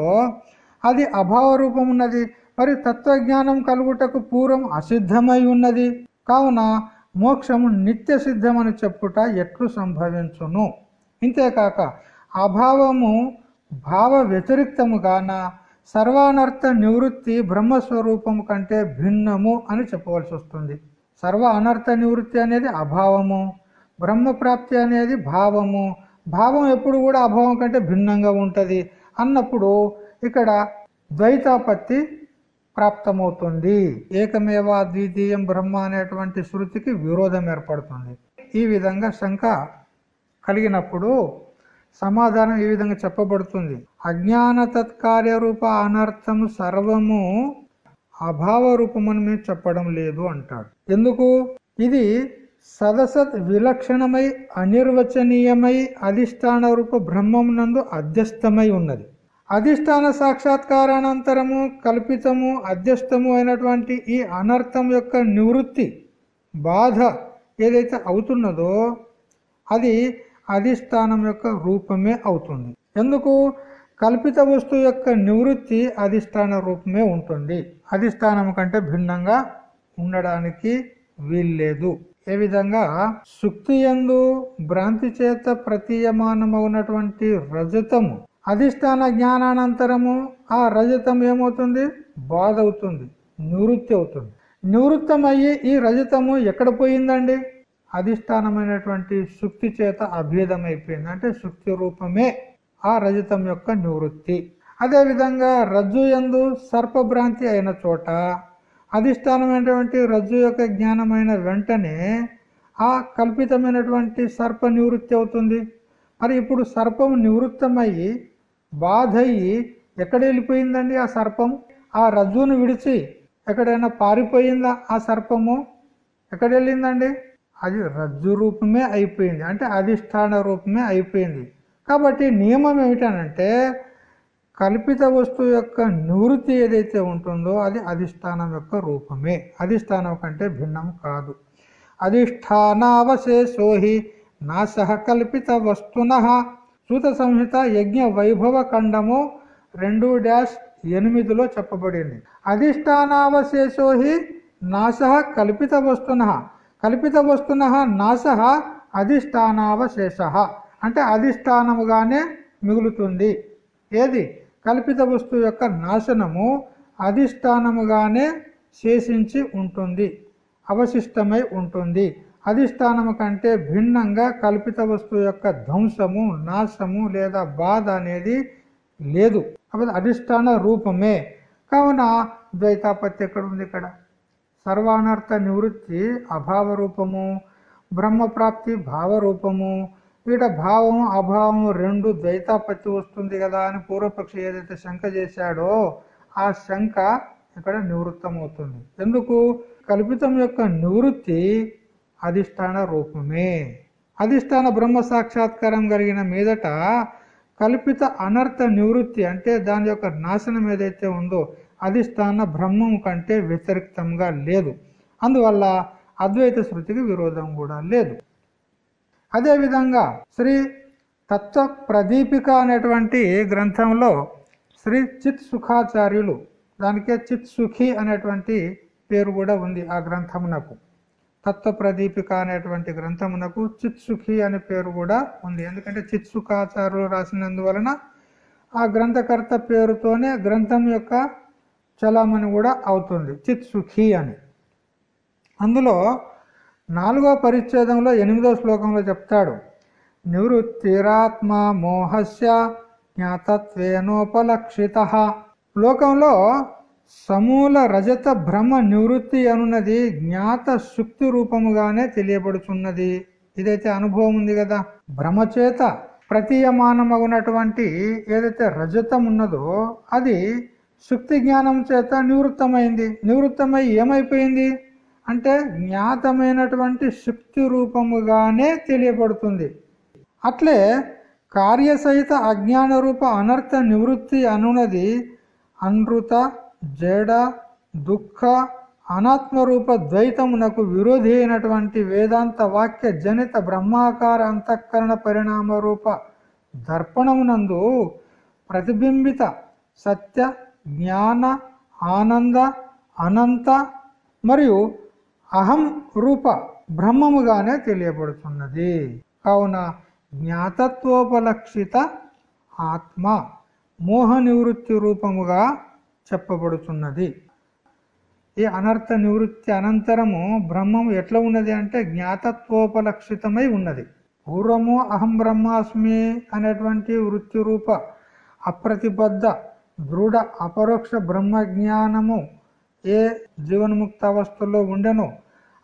అది అభావ రూపం ఉన్నది. మరి తత్వజ్ఞానం కలుగుటకు పూర్వం అసిద్ధమై ఉన్నది. కావున మోక్షము నిత్య సిద్ధమని చెప్పుట ఎట్లు సంభవించును? ఇంతేకాక అభావము భావ వ్యతిరిక్తముగాన సర్వానర్థ నివృత్తి బ్రహ్మస్వరూపము కంటే భిన్నము అని చెప్పవలసి వస్తుంది. సర్వ అనర్థ నివృత్తి అనేది అభావము. బ్రహ్మప్రాప్తి అనేది భావము. భావం ఎప్పుడు కూడా అభావం కంటే భిన్నంగా ఉంటుంది. అన్నప్పుడు ఇక్కడ ద్వైతాపత్తి ప్రాప్తమవుతుంది. ఏకమేవా ద్వితీయం బ్రహ్మ అనేటువంటి శృతికి విరోధం ఏర్పడుతుంది. ఈ విధంగా శంక కలిగినప్పుడు సమాధానం ఈ విధంగా చెప్పబడుతుంది. అజ్ఞాన తత్కార్య రూప అనర్థము సర్వము అభావ రూపమని మేము చెప్పడం లేదు అంటాడు. ఎందుకు? ఇది సదసత్ విలక్షణమై అనిర్వచనీయమై అధిష్టాన రూప బ్రహ్మమునందు అధ్యస్థమై ఉన్నది. అధిష్టాన సాక్షాత్కారానంతరము కల్పితము అధ్యస్థము అయినటువంటి ఈ అనర్థం యొక్క నివృత్తి బాధ ఏదైతే అవుతున్నదో అది అధిష్టానం యొక్క రూపమే అవుతుంది. ఎందుకు? కల్పిత వస్తువు యొక్క నివృత్తి అధిష్టాన రూపమే ఉంటుంది. అధిష్టానం కంటే భిన్నంగా ఉండడానికి వీల్లేదు. ఏ విధంగా? సుక్తి ఎందు భ్రాంతి చేత ప్రతీయమానమవునటువంటి రజతము అధిష్టాన జ్ఞానానంతరము ఆ రజతం ఏమవుతుంది? బాధ అవుతుంది నివృత్తి అవుతుంది. నివృత్తమయ్యి ఈ రజతము ఎక్కడ పోయిందండి? అధిష్టానమైనటువంటి శుక్తి చేత అభేదం అయిపోయింది అంటే శుక్తి రూపమే ఆ రజతం యొక్క నివృత్తి. అదేవిధంగా రజ్జు ఎందు సర్పభ్రాంతి అయిన చోట అధిష్టానమైనటువంటి రజ్జు యొక్క జ్ఞానమైన వెంటనే ఆ కల్పితమైనటువంటి సర్ప నివృత్తి అవుతుంది. మరి ఇప్పుడు సర్పం నివృత్తమయ్యి బాధ అయ్యి ఎక్కడ వెళ్ళిపోయిందండి ఆ సర్పం? ఆ రజ్జును విడిచి ఎక్కడైనా పారిపోయిందా ఆ సర్పము? ఎక్కడ వెళ్ళిందండి అది రజ్జు రూపమే అయిపోయింది. అంటే అధిష్టాన రూపమే అయిపోయింది. కాబట్టి నియమం ఏమిటనంటే కల్పిత వస్తువు యొక్క నివృత్తి ఏదైతే ఉంటుందో అది అధిష్టానం యొక్క రూపమే. అధిష్టానం కంటే భిన్నం కాదు. అధిష్టానావశేషోహి నాశ కల్పిత వస్తున. సూత సంహిత యజ్ఞ వైభవ ఖండము రెండు డాష్ ఎనిమిదిలో చెప్పబడింది. అధిష్టానావశేషోహి నాశ కల్పిత వస్తున. కల్పిత వస్తున నాశ అధిష్టానావశేష. అంటే అధిష్టానముగానే మిగులుతుంది. ఏది? కల్పిత వస్తువు యొక్క నాశనము అధిష్టానముగానే శేషించి ఉంటుంది. అవశిష్టమై ఉంటుంది. అధిష్టానము కంటే భిన్నంగా కల్పిత వస్తువు యొక్క ధ్వంసము నాశము లేదా బాధ అనేది లేదు. కాబట్టి అధిష్టాన రూపమే. కావున ద్వైతాపత్తి ఎక్కడ ఉంది ఇక్కడ? సర్వానర్థ నివృత్తి అభావ రూపము బ్రహ్మప్రాప్తి భావరూపము వీట భావము అభావము రెండు ద్వైతాపత్తి వస్తుంది కదా అని పూర్వపక్షి ఏదైతే శంక చేశాడో ఆ శంక ఇక్కడ నివృత్తం అవుతుంది ఎందుకు? కల్పితం యొక్క నివృత్తి అధిష్టాన రూపమే. అధిష్టాన బ్రహ్మ సాక్షాత్కారం కలిగిన మీదట కల్పిత అనర్థ నివృత్తి అంటే దాని యొక్క నాశనం ఏదైతే ఉందో అధిష్టాన బ్రహ్మం కంటే వ్యతిరిక్తంగా లేదు. అందువల్ల అద్వైత శృతికి విరోధం కూడా లేదు. అదేవిధంగా శ్రీ తత్వ ప్రదీపిక అనేటువంటి గ్రంథంలో శ్రీ చిత్ సుఖాచార్యులు దానికే చిత్ సుఖి అనేటువంటి పేరు కూడా ఉంది ఆ గ్రంథమునకు. తత్వ ప్రదీపిక అనేటువంటి గ్రంథమునకు చిత్ సుఖి అనే పేరు కూడా ఉంది. ఎందుకంటే చిత్ సుఖాచార్యులు రాసినందువలన ఆ గ్రంథకర్త పేరుతోనే గ్రంథం యొక్క చలామణి కూడా అవుతుంది. చిత్ సుఖి అని. అందులో నాలుగో పరిచ్ఛేదంలో ఎనిమిదో శ్లోకంలో చెప్తాడు. నివృత్తిరాత్మ మోహస్య జ్ఞాతత్వేనోపలక్షిత. లోకంలో సమూల రజత బ్రహ్మ నివృత్తి అనున్నది జ్ఞాత శుక్తి రూపముగానే తెలియబడుచున్నది. ఇదైతే అనుభవం ఉంది కదా. భ్రమచేత ప్రతీయమానమగునటువంటి ఏదైతే రజతం ఉన్నదో అది శుక్తి జ్ఞానం చేత నివృత్తమైంది. నివృత్తమై ఏమైపోయింది? అంటే జ్ఞాతమైనటువంటి శుక్తి రూపముగానే తెలియబడుతుంది. అట్లే కార్యసహిత అజ్ఞాన రూప అనర్థ నివృత్తి అనున్నది అనృత జడ దుఃఖ అనాత్మరూప ద్వైతమునకు విరోధి అయినటువంటి వేదాంత వాక్య జనిత బ్రహ్మాకార అంతఃకరణ పరిణామ రూప దర్పణమునందు ప్రతిబింబిత సత్య జ్ఞాన ఆనంద అనంత మరియు అహం రూప బ్రహ్మముగానే తెలియబడుతున్నది. కావున జ్ఞాతత్వోపలక్షిత ఆత్మ మోహ నివృత్తి రూపముగా చెప్పబడుతున్నది. ఈ అనర్థ నివృత్తి అనంతరము బ్రహ్మము ఎట్లా ఉన్నది అంటే జ్ఞాతత్వోపలక్షితమై ఉన్నది. పూర్వము అహం బ్రహ్మాస్మి అనేటువంటి వృత్తి రూప అప్రతిబద్ధ దృఢ అపరోక్ష బ్రహ్మ జ్ఞానము ఏ జీవన్ముక్త అవస్థలో ఉండెనో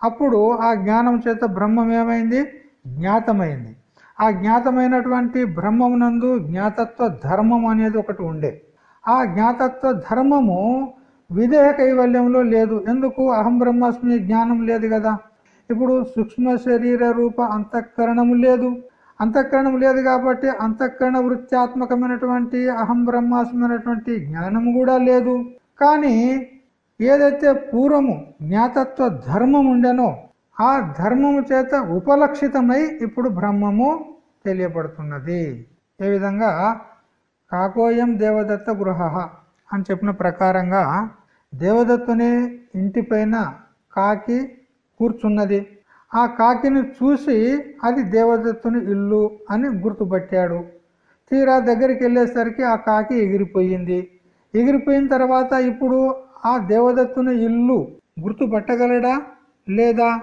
అప్పుడు ఆ జ్ఞానం చేత బ్రహ్మం ఏమైంది జ్ఞాతమైంది. ఆ జ్ఞాతమైనటువంటి బ్రహ్మమునందు జ్ఞాతత్వ ధర్మం అనేది ఒకటి ఉండే. ఆ జ్ఞాతత్వ ధర్మము విదేహ కైవల్యంలో లేదు. ఎందుకు? అహం బ్రహ్మాస్మి జ్ఞానం లేదు కదా. ఇప్పుడు సూక్ష్మ శరీర రూప అంతఃకరణము లేదు. అంతఃకరణం లేదు కాబట్టి అంతఃకరణ వృత్యాత్మకమైనటువంటి అహం బ్రహ్మాస్మైనటువంటి జ్ఞానము కూడా లేదు. కానీ ఏదైతే పూర్వము జ్ఞాతత్వ ధర్మం ఉండెనో ఆ ధర్మము చేత ఉపలక్షితమై ఇప్పుడు బ్రహ్మము తెలియబడుతున్నది. ఏ విధంగా? కాకోయం దేవదత్త గృహ అని చెప్పిన ప్రకారంగా దేవదత్తుని ఇంటిపైన కాకి కూర్చున్నది. ఆ కాకిని చూసి అది దేవదత్తుని ఇల్లు అని గుర్తుపట్టాడు. తీరా దగ్గరికి వెళ్ళేసరికి ఆ కాకి ఎగిరిపోయింది. ఎగిరిపోయిన తర్వాత ఇప్పుడు ఆ దేవదత్తుని ఇల్లు గుర్తుపట్టగలడా లేదా?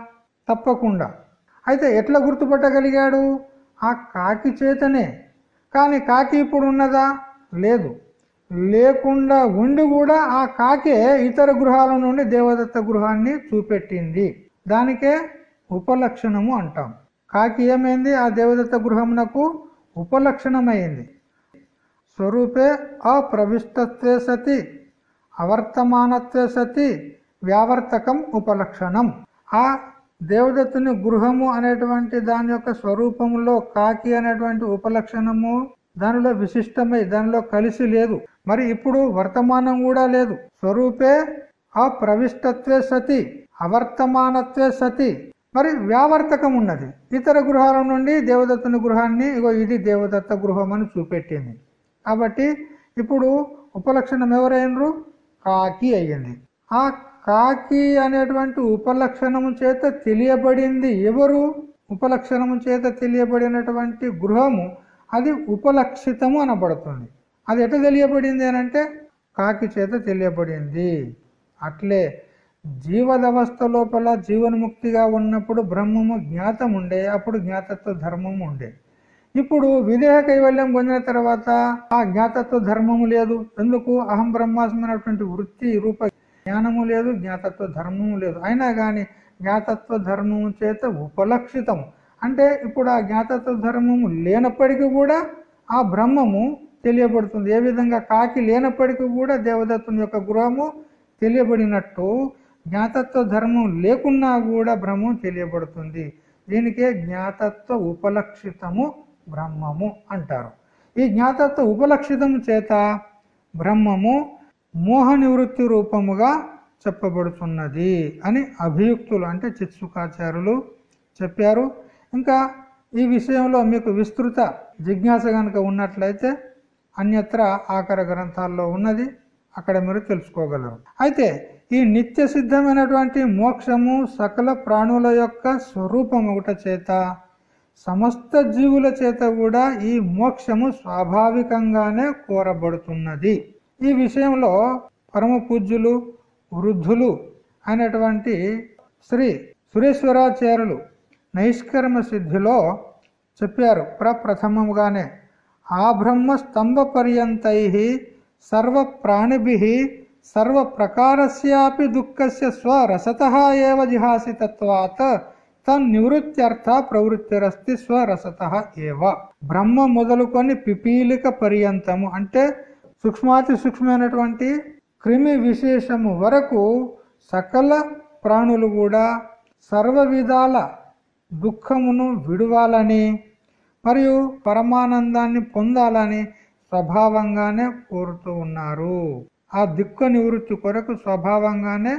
తప్పకుండా. అయితే ఎట్లా గుర్తుపట్టగలిగాడు? ఆ కాకి చేతనే. కానీ కాకి ఇప్పుడు ఉన్నదా? లేదు. లేకుండా ఉండి కూడా ఆ కాకే ఇతర గృహాల నుండి దేవదత్త గృహాన్ని చూపెట్టింది. దానికే ఉపలక్షణము అంటాం. కాకి ఏమైంది? ఆ దేవదత్త గృహమునకు ఉపలక్షణమైంది. స్వరూపే అప్రవిష్టత్వే సతి అవర్తమానత్వే సతి వ్యావర్తకం ఉపలక్షణం. ఆ దేవదత్తుని గృహము అనేటువంటి దాని యొక్క స్వరూపంలో కాకి అనేటువంటి ఉపలక్షణము దానిలో విశిష్టమై దానిలో కలిసి లేదు. మరి ఇప్పుడు వర్తమానం కూడా లేదు. స్వరూపే అప్రవిష్టత్వే సతి అవర్తమానత్వే సతి మరి వ్యావర్తకం ఉన్నది. ఇతర గృహాల నుండి దేవదత్తుని గృహాన్ని ఇగో ఇది దేవదత్త గృహం అని చూపెట్టింది. కాబట్టి ఇప్పుడు ఉపలక్షణం ఎవరైనరు? కాకి అయ్యింది. ఆ కాకి అనేటువంటి ఉపలక్షణము చేత తెలియబడింది ఎవరు? ఉపలక్షణము చేత తెలియబడినటువంటి గృహము అది ఉపలక్షితము అనబడుతుంది. అది ఎట తెలియబడింది అంటే కాకి చేత తెలియబడింది. అట్లే జీవదవస్థ లోపల జీవన్ముక్తిగా ఉన్నప్పుడు బ్రహ్మము జ్ఞాతం ఉండే అప్పుడు జ్ఞాతత్వ ధర్మము ఉండే. ఇప్పుడు విదేహ కైవల్యం పొందిన తర్వాత ఆ జ్ఞాతత్వ ధర్మము లేదు. ఎందుకు? అహం బ్రహ్మాస్మైనటువంటి వృత్తి రూప జ్ఞానము లేదు జ్ఞాతత్వ ధర్మము లేదు. అయినా కానీ జ్ఞాతత్వ ధర్మము చేత ఉపలక్షితము అంటే ఇప్పుడు ఆ జ్ఞాతత్వ ధర్మము లేనప్పటికీ కూడా ఆ బ్రహ్మము తెలియబడుతుంది. ఏ విధంగా? కాకి లేనప్పటికీ కూడా దేవదత్తుని యొక్క గృహము తెలియబడినట్టు జ్ఞాతత్వ ధర్మం లేకున్నా కూడా బ్రహ్మం తెలియబడుతుంది. దీనికే జ్ఞాతత్వ ఉపలక్షితము బ్రహ్మము అంటారు. ఈ జ్ఞాతత్వ ఉపలక్షితము చేత బ్రహ్మము మోహ నివృత్తి రూపముగా చెప్పబడుతున్నది అని అభియుక్తులు అంటే చిత్సుకాచార్యులు చెప్పారు. ఇంకా ఈ విషయంలో మీకు విస్తృత జిజ్ఞాస కనుక ఉన్నట్లయితే అన్యత్ర ఆకర గ్రంథాల్లో ఉన్నది. అక్కడ మీరు తెలుసుకోగలరు. అయితే ఈ నిత్య సిద్ధమైనటువంటి మోక్షము సకల ప్రాణుల యొక్క స్వరూపం ఒకట చేత సమస్త జీవుల చేత కూడా ఈ మోక్షము స్వాభావికంగానే కోరబడుతున్నది. ఈ విషయంలో పరమ పూజ్యులు వృద్ధులు అయినటువంటి శ్రీ సురేశ్వరాచార్యులు నైష్కర్మ సిద్ధిలో చెప్పారు. ప్రప్రథమముగానే ఆ బ్రహ్మ స్తంభ పర్యంతై సర్వ ప్రాణిభి సర్వ ప్రకారస్యాపి దుఃఖస్య స్వరసత ఏవ జిహాసితత్వాత్ తన్నివృత్త్యర్థ ప్రవృత్తిరస్తి స్వరసత ఏవ. బ్రహ్మ మొదలుకొని పిపీలిక పర్యంతము అంటే సూక్ష్మాతి సూక్ష్మమైనటువంటి క్రిమి విశేషము వరకు సకల ప్రాణులు కూడా సర్వ విధాల దుఃఖమును విడవాలని మరియు పరమానందాన్ని పొందాలని స్వభావంగానే కోరుతూ ఉన్నారు. ఆ దిక్కు నివృత్తి కొరకు స్వభావంగానే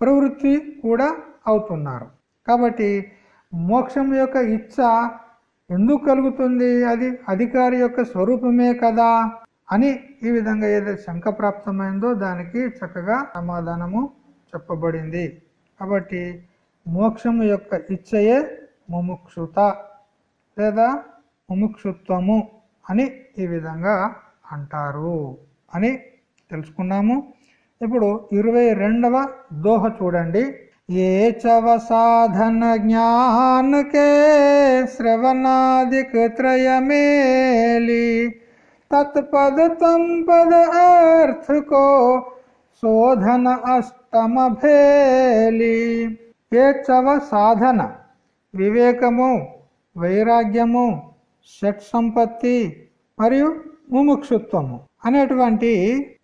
ప్రవృత్తి కూడా అవుతున్నారు. కాబట్టి మోక్షం యొక్క ఇచ్చ ఎందుకు కలుగుతుంది? అది అధికారి యొక్క స్వరూపమే కదా అని ఈ విధంగా ఏదైతే శంక ప్రాప్తమైందో దానికి చక్కగా సమాధానము చెప్పబడింది. కాబట్టి మోక్షము యొక్క ఇచ్చయే ముముక్షుత లేదా ముముక్షుత్వము అని ఈ విధంగా అంటారు అని తెలుసుకున్నాము. ఇప్పుడు ఇరవై రెండవ దోహ చూడండి. ఏ చవ సాధన జ్ఞానకే శ్రవణాదిక త్రయమేలి తత్పద తం పద అర్థ శోధన అష్టమ భేలి ఏ చవ సాధన? వివేకము వైరాగ్యము షట్ సంపత్తి మరియు ముముక్షుత్వము. అనేటువంటి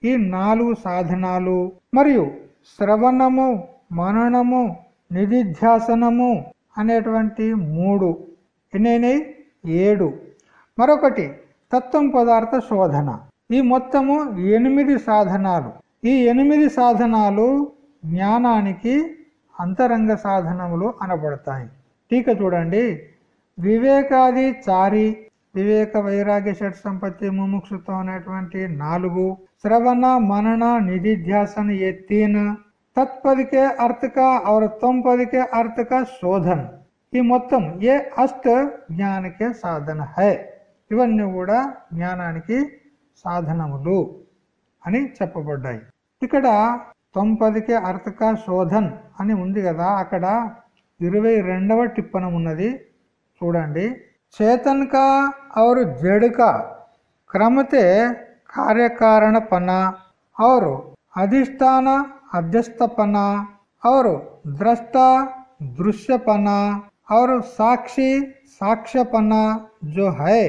ఈ నాలుగు సాధనాలు మరియు శ్రవణము మననము నిధిధ్యాసనము అనేటువంటి మూడు ఎన్నైనాయి ఏడు. మరొకటి తత్వం పదార్థ శోధన. ఈ మొత్తము ఎనిమిది సాధనాలు. ఈ ఎనిమిది సాధనాలు జ్ఞానానికి అంతరంగ సాధనములు అనబడతాయి. టీక చూడండి. వివేకాది చారి వివేక వైరాగ్య షట్ సంపత్తి ముముక్షుత్వం అనేటువంటి నాలుగు. శ్రవణ మనన నిధిధ్యాసన ఏ తీన్. తత్పదికే అర్థక అవర్ తొంపదికే అర్థక శోధన్. ఈ మొత్తం ఏ అష్ట జ్ఞానికే సాధన హై. ఇవన్నీ కూడా జ్ఞానానికి సాధనములు అని చెప్పబడ్డాయి. ఇక్కడ తొంపదికే అర్థక శోధన్ అని ఉంది కదా అక్కడ ఇరవై రెండవ టిప్పణం ఉన్నది. చూడండి. चेतन का और जड़ का क्रमते कार्यकारणपना और अधिष्ठान, अध्यस्तपना और दृष्टा दृश्यपना और साक्षी, साक्ष्यपना जो है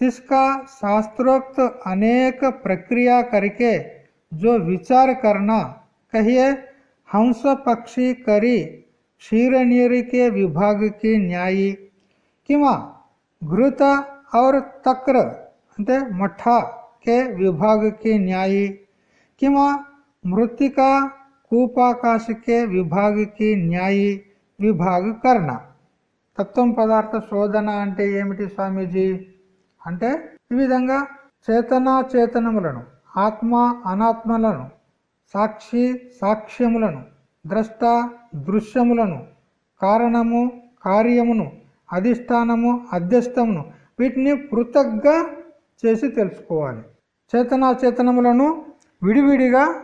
जिसका शास्त्रोक्त अनेक प्रक्रिया करके जो विचार करना कहिए हंस पक्षी करी क्षीर के विभाग की न्यायी। किंवा घृत और तक्र అంటే మఠ के विभाग के न्यायी किंवा मृतिका కూపాకాశ के विभाग की न्यायी విభాగ కర్ణ తత్వం పదార్థ శోధన అంటే ఏమిటి స్వామీజీ అంటే ఈ విధంగా చేతనా చేతనములను ఆత్మ అనాత్మలను సాక్షి సాక్ష్యములను ద్రష్ట దృశ్యములను కారణము కార్యమును అధిష్టానము అధ్యస్థమును వీటిని పృథక్గా చేసి తెలుసుకోవాలి. చేతనా చేతనములను విడివిడిగా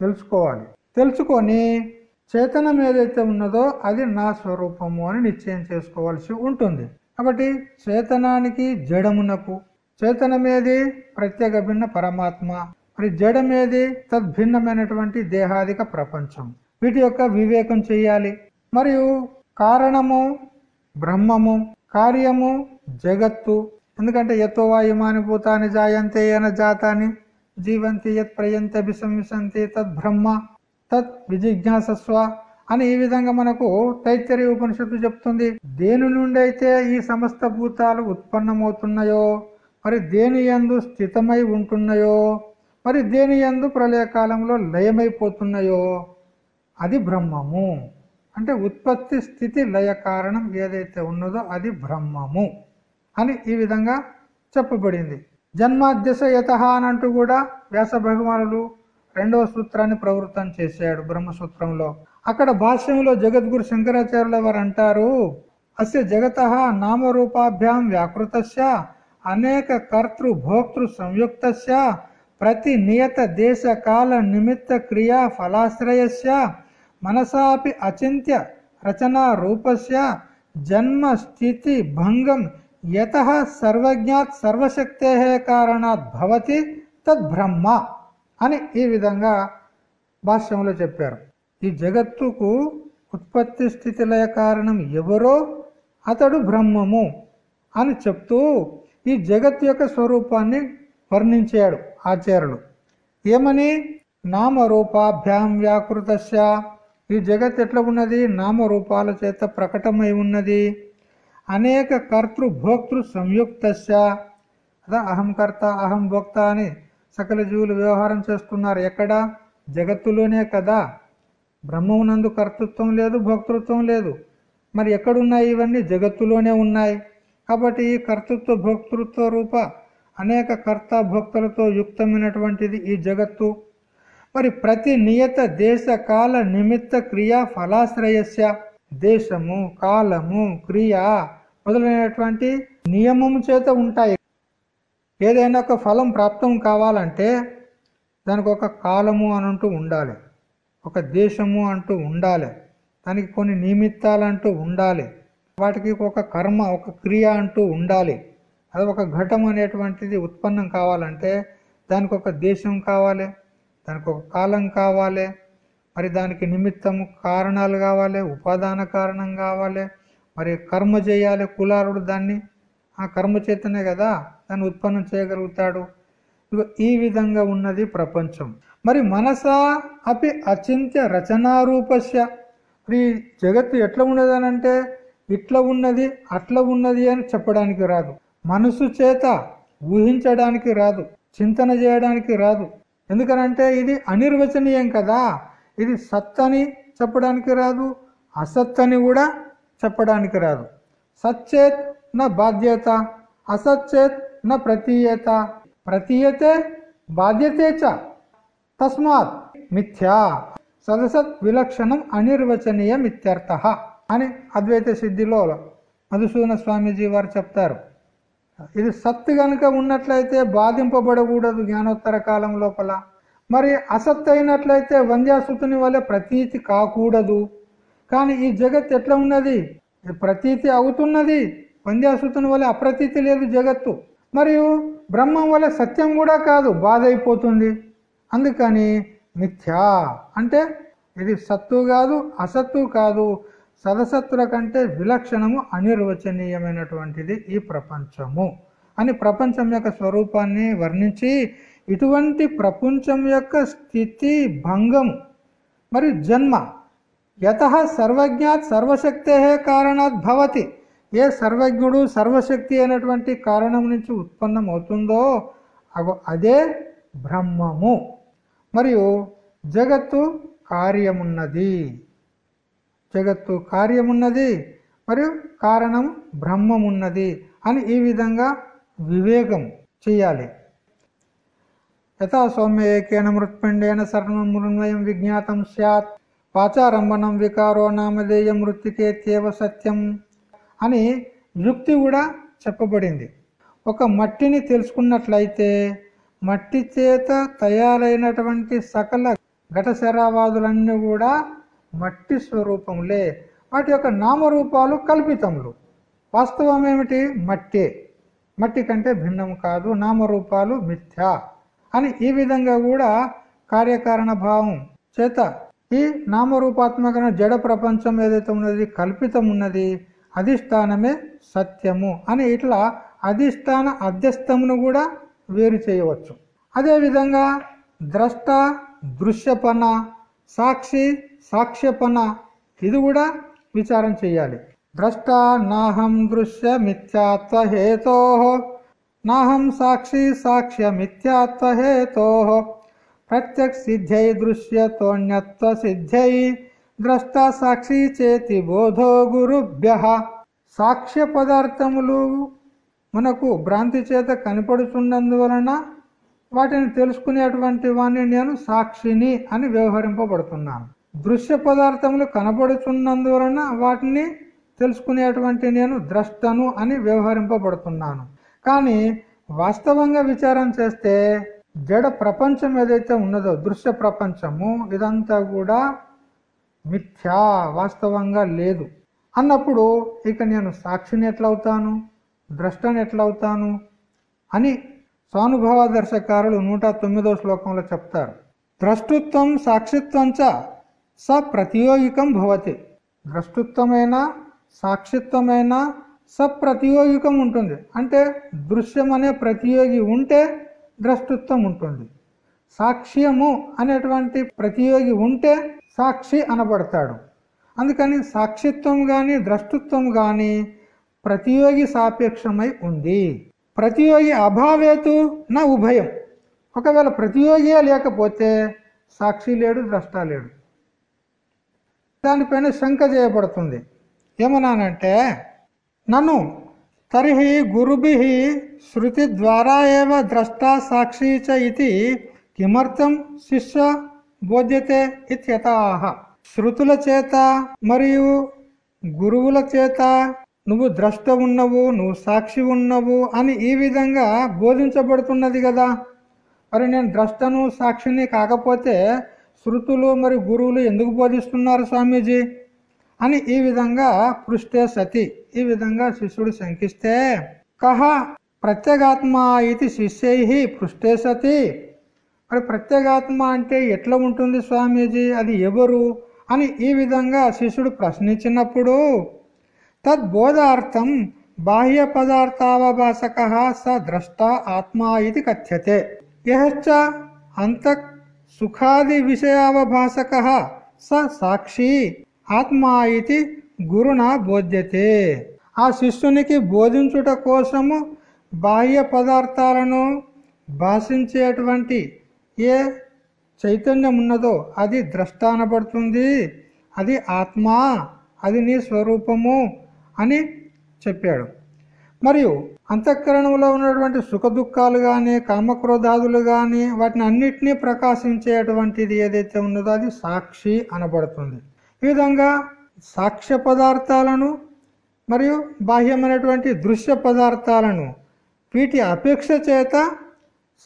తెలుసుకోవాలి. తెలుసుకొని చేతనం ఏదైతే ఉన్నదో అది నా స్వరూపము అని నిశ్చయం చేసుకోవాల్సి ఉంటుంది. కాబట్టి చేతనానికి జడమునకు చేతనమేది ప్రత్యేక భిన్న పరమాత్మ మరి జడమేది తద్భిన్నమైనటువంటి దేహాదిక ప్రపంచం. వీటి యొక్క వివేకం చేయాలి. మరియు కారణము బ్రహ్మము కార్యము జగత్తు. ఎందుకంటే ఎతో వాయుమాని భూతాన్ని జాయంతే ఏన జాతాని జీవంతి యత్ ప్రయంతి అభిసంవిశంతి తద్ బ్రహ్మ తత్ విజిజ్ఞాసస్వ అని ఈ విధంగా మనకు తైత్తరి ఉపనిషత్తు చెప్తుంది. దేని నుండి అయితే ఈ సమస్త భూతాలు ఉత్పన్నమవుతున్నాయో మరి దేని ఎందు స్థితమై ఉంటున్నాయో మరి దేని ఎందు ప్రళయకాలంలో లయమైపోతున్నాయో అది బ్రహ్మము. అంటే ఉత్పత్తి స్థితి లయ కారణం ఏదైతే ఉన్నదో అది బ్రహ్మము అని ఈ విధంగా చెప్పబడింది. జన్మాద్యస యత అనంటూ కూడా వ్యాస భగవానులు రెండవ సూత్రాన్ని ప్రవృత్తం చేశాడు బ్రహ్మసూత్రంలో. అక్కడ భాష్యంలో జగద్గురు శంకరాచార్యుల వారు అంటారు అస్య జగత నామరూపాభ్యాం వ్యాకృతస్య అనేక కర్తృ భోక్తృ సంయుక్త ప్రతి నియత దేశ కాల నిమిత్త క్రియా ఫలాశ్రయస్య మనసాపి అచింత్య రచనా రూపస్య జన్మ స్థితి భంగం యత సర్వజ్ఞాత్ సర్వశక్తే కారణాత్ భవతి తద్బ్రహ్మ అని ఈ విధంగా భాష్యంలో చెప్పారు. ఈ జగత్తుకు ఉత్పత్తి స్థితి లయ కారణం ఎవరో అతడు బ్రహ్మము అని చెప్తూ ఈ జగత్ యొక్క స్వరూపాన్ని వర్ణించాడు ఆచార్యుడు ఏమని? నామరూపాభ్యాం వ్యాకృతస్య ఈ జగత్ ఎట్లా ఉన్నది? నామరూపాల చేత ప్రకటమై ఉన్నది. అనేక కర్తృ భోక్తృ సంయుక్తస్య. అదా అహం కర్త అహం భోక్త అని సకల జీవులు వ్యవహారం చేస్తున్నారు. ఎక్కడ? జగత్తులోనే కదా. బ్రహ్మమునందు కర్తృత్వం లేదు భోక్తృత్వం లేదు. మరి ఎక్కడున్నాయి ఇవన్నీ? జగత్తులోనే ఉన్నాయి. కాబట్టి ఈ కర్తృత్వ భోక్తృత్వ రూప అనేక కర్త భోక్తలతో యుక్తమైనటువంటిది ఈ జగత్తు. మరి ప్రతి నియత దేశ కాల నిమిత్త క్రియా ఫలాశ్రయస్య. దేశము కాలము క్రియ మొదలైనటువంటి నియమము చేత ఉంటాయి. ఏదైనా ఒక ఫలం ప్రాప్తం కావాలంటే దానికి ఒక కాలము అనంటూ ఉండాలి. ఒక దేశము అంటూ ఉండాలి. దానికి కొన్ని నిమిత్తాలంటూ ఉండాలి. వాటికి ఒక కర్మ ఒక క్రియ అంటూ ఉండాలి. అది ఒక ఘటం అనేటువంటిది ఉత్పన్నం కావాలంటే దానికి ఒక దేశం కావాలి. దానికి ఒక కాలం కావాలి. మరి దానికి నిమిత్తము కారణాలు కావాలి ఉపాదాన కారణం కావాలి. మరి కర్మ చేయాలి కులారుడు దాన్ని. ఆ కర్మ చేతనే కదా దాన్ని ఉత్పన్నం చేయగలుగుతాడు. ఈ విధంగా ఉన్నది ప్రపంచం. మరి మనసా అపి అచింత్య రచనారూపస్య. ఈ జగత్తు ఎట్లా ఉన్నదనంటే ఇట్లా ఉన్నది అట్లా ఉన్నది అని చెప్పడానికి రాదు. మనసు చేత ఊహించడానికి రాదు చింతన చేయడానికి రాదు. ఎందుకనంటే ఇది అనిర్వచనీయం కదా. ఇది సత్ అని చెప్పడానికి రాదు అసత్ అని కూడా చెప్పడానికి రాదు. సచ్చేత్ నా బాధ్యత అసచ్చేత్ నా ప్రతీయత. ప్రతీయతే బాధ్యతే చ. తస్మాత్ మిథ్యా. సదసత్ విలక్షణం అనిర్వచనీయం ఇత్యర్థ అని అద్వైత సిద్ధిలో మధుసూదన స్వామీజీ వారు చెప్తారు. ఇది సత్తు కనుక ఉన్నట్లయితే బాధింపబడకూడదు జ్ఞానోత్తర కాలం లోపల. మరి అసత్తు అయినట్లయితే వంద్యాసుతుని వల్ల ప్రతీతి కాకూడదు. కానీ ఈ జగత్ ఎట్లా ఉన్నది? ప్రతీతి అవుతున్నది వంద్యాసుతుని వల్ల అప్రతీతి లేదు జగత్తు. మరియు బ్రహ్మం వల్ల సత్యం కూడా కాదు బాధ అయిపోతుంది అందుకని మిథ్యా అంటే ఇది సత్తు కాదు అసత్తు కాదు. సదసత్తుల కంటే విలక్షణము అనిర్వచనీయమైనటువంటిది ఈ ప్రపంచము. అని ప్రపంచం యొక్క స్వరూపాన్ని వర్ణించి ఇటువంటి ప్రపంచం యొక్క స్థితి భంగం మరి జన్మ యత సర్వజ్ఞాత్ సర్వశక్తే కారణాత్ భవతి. ఏ సర్వజ్ఞుడు సర్వశక్తి అయినటువంటి కారణం నుంచి ఉత్పన్నం అవుతుందో అదే బ్రహ్మము. మరియు జగత్తు కార్యమున్నది. జగత్తు కార్యమున్నది మరియు కారణం బ్రహ్మమున్నది అని ఈ విధంగా వివేకం చేయాలి. యథా సౌమ్య ఏకేన మృత్పిండేన సర్వమృన్వయం విజ్ఞాతం సత్ వాచారంభనం వికారో నామధేయ మృతికేత్యేవ సత్యం అని యుక్తి కూడా చెప్పబడింది. ఒక మట్టిని తెలుసుకున్నట్లయితే మట్టి చేత తయారైనటువంటి సకల ఘటశరావాదులన్నీ కూడా మట్టి స్వరూపంలే వాటి యొక్క నామరూపాలు కల్పితములు. వాస్తవం ఏమిటి? మట్టే. మట్టి కంటే భిన్నం కాదు నామరూపాలు మిథ్యా అని ఈ విధంగా కూడా కార్యకారణ భావం చేత ఈ నామరూపాత్మకమైన జడ ప్రపంచం ఏదైతే ఉన్నది కల్పితం ఉన్నది అధిష్టానమే సత్యము అని ఇట్లా అధిష్టాన అధ్యస్థమును కూడా వేరు చేయవచ్చు. అదేవిధంగా ద్రష్ట దృశ్యపన సాక్షి సాక్ష్యపన ఇది కూడా విచారం చేయాలి. ద్రష్ట నాహం దృశ్య మిథ్యాత్వ హేతో. నాహం సాక్షి సాక్ష్య మిథ్యాత్వ హేతో. ప్రత్యక్ సిద్ధ్యై దృశ్యతోన్యత్వ సిద్ధ్యై ద్రష్ట సాక్షి చేతి బోధో గురుభ్య. సాక్ష్య పదార్థములు మనకు భ్రాంతి చేత కనపడుతున్నందువలన వాటిని తెలుసుకునేటువంటి వాణ్ణి నేను సాక్షిని అని వ్యవహరింపబడుతున్నాను. దృశ్య పదార్థములు కనబడుచున్నందువలన వాటిని తెలుసుకునేటువంటి నేను ద్రష్టను అని వ్యవహరింపబడుతున్నాను. కానీ వాస్తవంగా విచారం చేస్తే జడ ప్రపంచం ఏదైతే ఉన్నదో దృశ్య ప్రపంచము ఇదంతా కూడా మిథ్యా వాస్తవంగా లేదు. అన్నప్పుడు ఇక నేను సాక్షిని ఎట్లవుతాను? ద్రష్టని ఎట్లవుతాను? అని స్వానుభవ దర్శకారులు నూట తొమ్మిదో శ్లోకంలో చెప్తారు. ద్రష్టృత్వం సాక్షిత్వంచ స ప్రతియోగికం భవతి. ద్రష్టుత్వమైన సాక్షిత్వమైన సప్రతియోగికం ఉంటుంది. అంటే దృశ్యం అనే ప్రతియోగి ఉంటే ద్రష్టుత్వం ఉంటుంది. సాక్ష్యము అనేటువంటి ప్రతియోగి ఉంటే సాక్షి అనబడతాడు. అందుకని సాక్షిత్వం కానీ ద్రష్టుత్వం కానీ ప్రతియోగి సాపేక్షమై ఉంది. ప్రతియోగి అభావేతు నా ఉభయం. ఒకవేళ ప్రతియోగియే లేకపోతే సాక్షి లేడు ద్రష్ట లేడు. దానిపైన శంక చేయబడుతుంది. ఏమన్నానంటే నన్ను తర్హి గురుభి శృతి ద్వారా ఏవ ద్రష్ట సాక్షి చ ఇది కిమర్థం శిష్య బోధ్యతే ఇత్యతాహ శృతుల చేత మరియు గురువుల చేత నువ్వు ద్రష్ట ఉన్నవు నువ్వు సాక్షి ఉన్నవు అని ఈ విధంగా బోధించబడుతున్నది కదా. మరి నేను ద్రష్టను సాక్షిని కాకపోతే శృతులు మరియు గురువులు ఎందుకు బోధిస్తున్నారు స్వామీజీ? అని ఈ విధంగా పృష్టే సతి. ఈ విధంగా శిష్యుడు శంకిస్తే కహ ప్రత్యేగాత్మ ఇది శిష్యై పృష్టే సతి. మరి ప్రత్యేగాత్మ అంటే ఎట్లా ఉంటుంది స్వామీజీ? అది ఎవరు? అని ఈ విధంగా శిష్యుడు ప్రశ్నించినప్పుడు తద్బోధార్థం బాహ్య పదార్థావభాసక స ద్రష్ట ఆత్మా ఇది కథ్యతే. యశ్చ అంత సుఖాది విషయావభాసక స సాక్షి ఆత్మా ఇది గురున బోధ్యతే. ఆ శిష్యునికి బోధించుట కోసము బాహ్య పదార్థాలను భాషించేటువంటి ఏ చైతన్యం ఉన్నదో అది ద్రష్ట అనబడుతుంది అది ఆత్మ అది నీ స్వరూపము అని చెప్పాడు. మరియు అంతఃకరణంలో ఉన్నటువంటి సుఖ దుఃఖాలు కానీ కామక్రోధాదులు కానీ వాటిని అన్నిటినీ ప్రకాశించేటువంటిది ఏదైతే ఉన్నదో అది సాక్షి అనబడుతుంది. ఈ విధంగా సాక్ష్య పదార్థాలను మరియు బాహ్యమైనటువంటి దృశ్య పదార్థాలను వీటి అపేక్ష చేత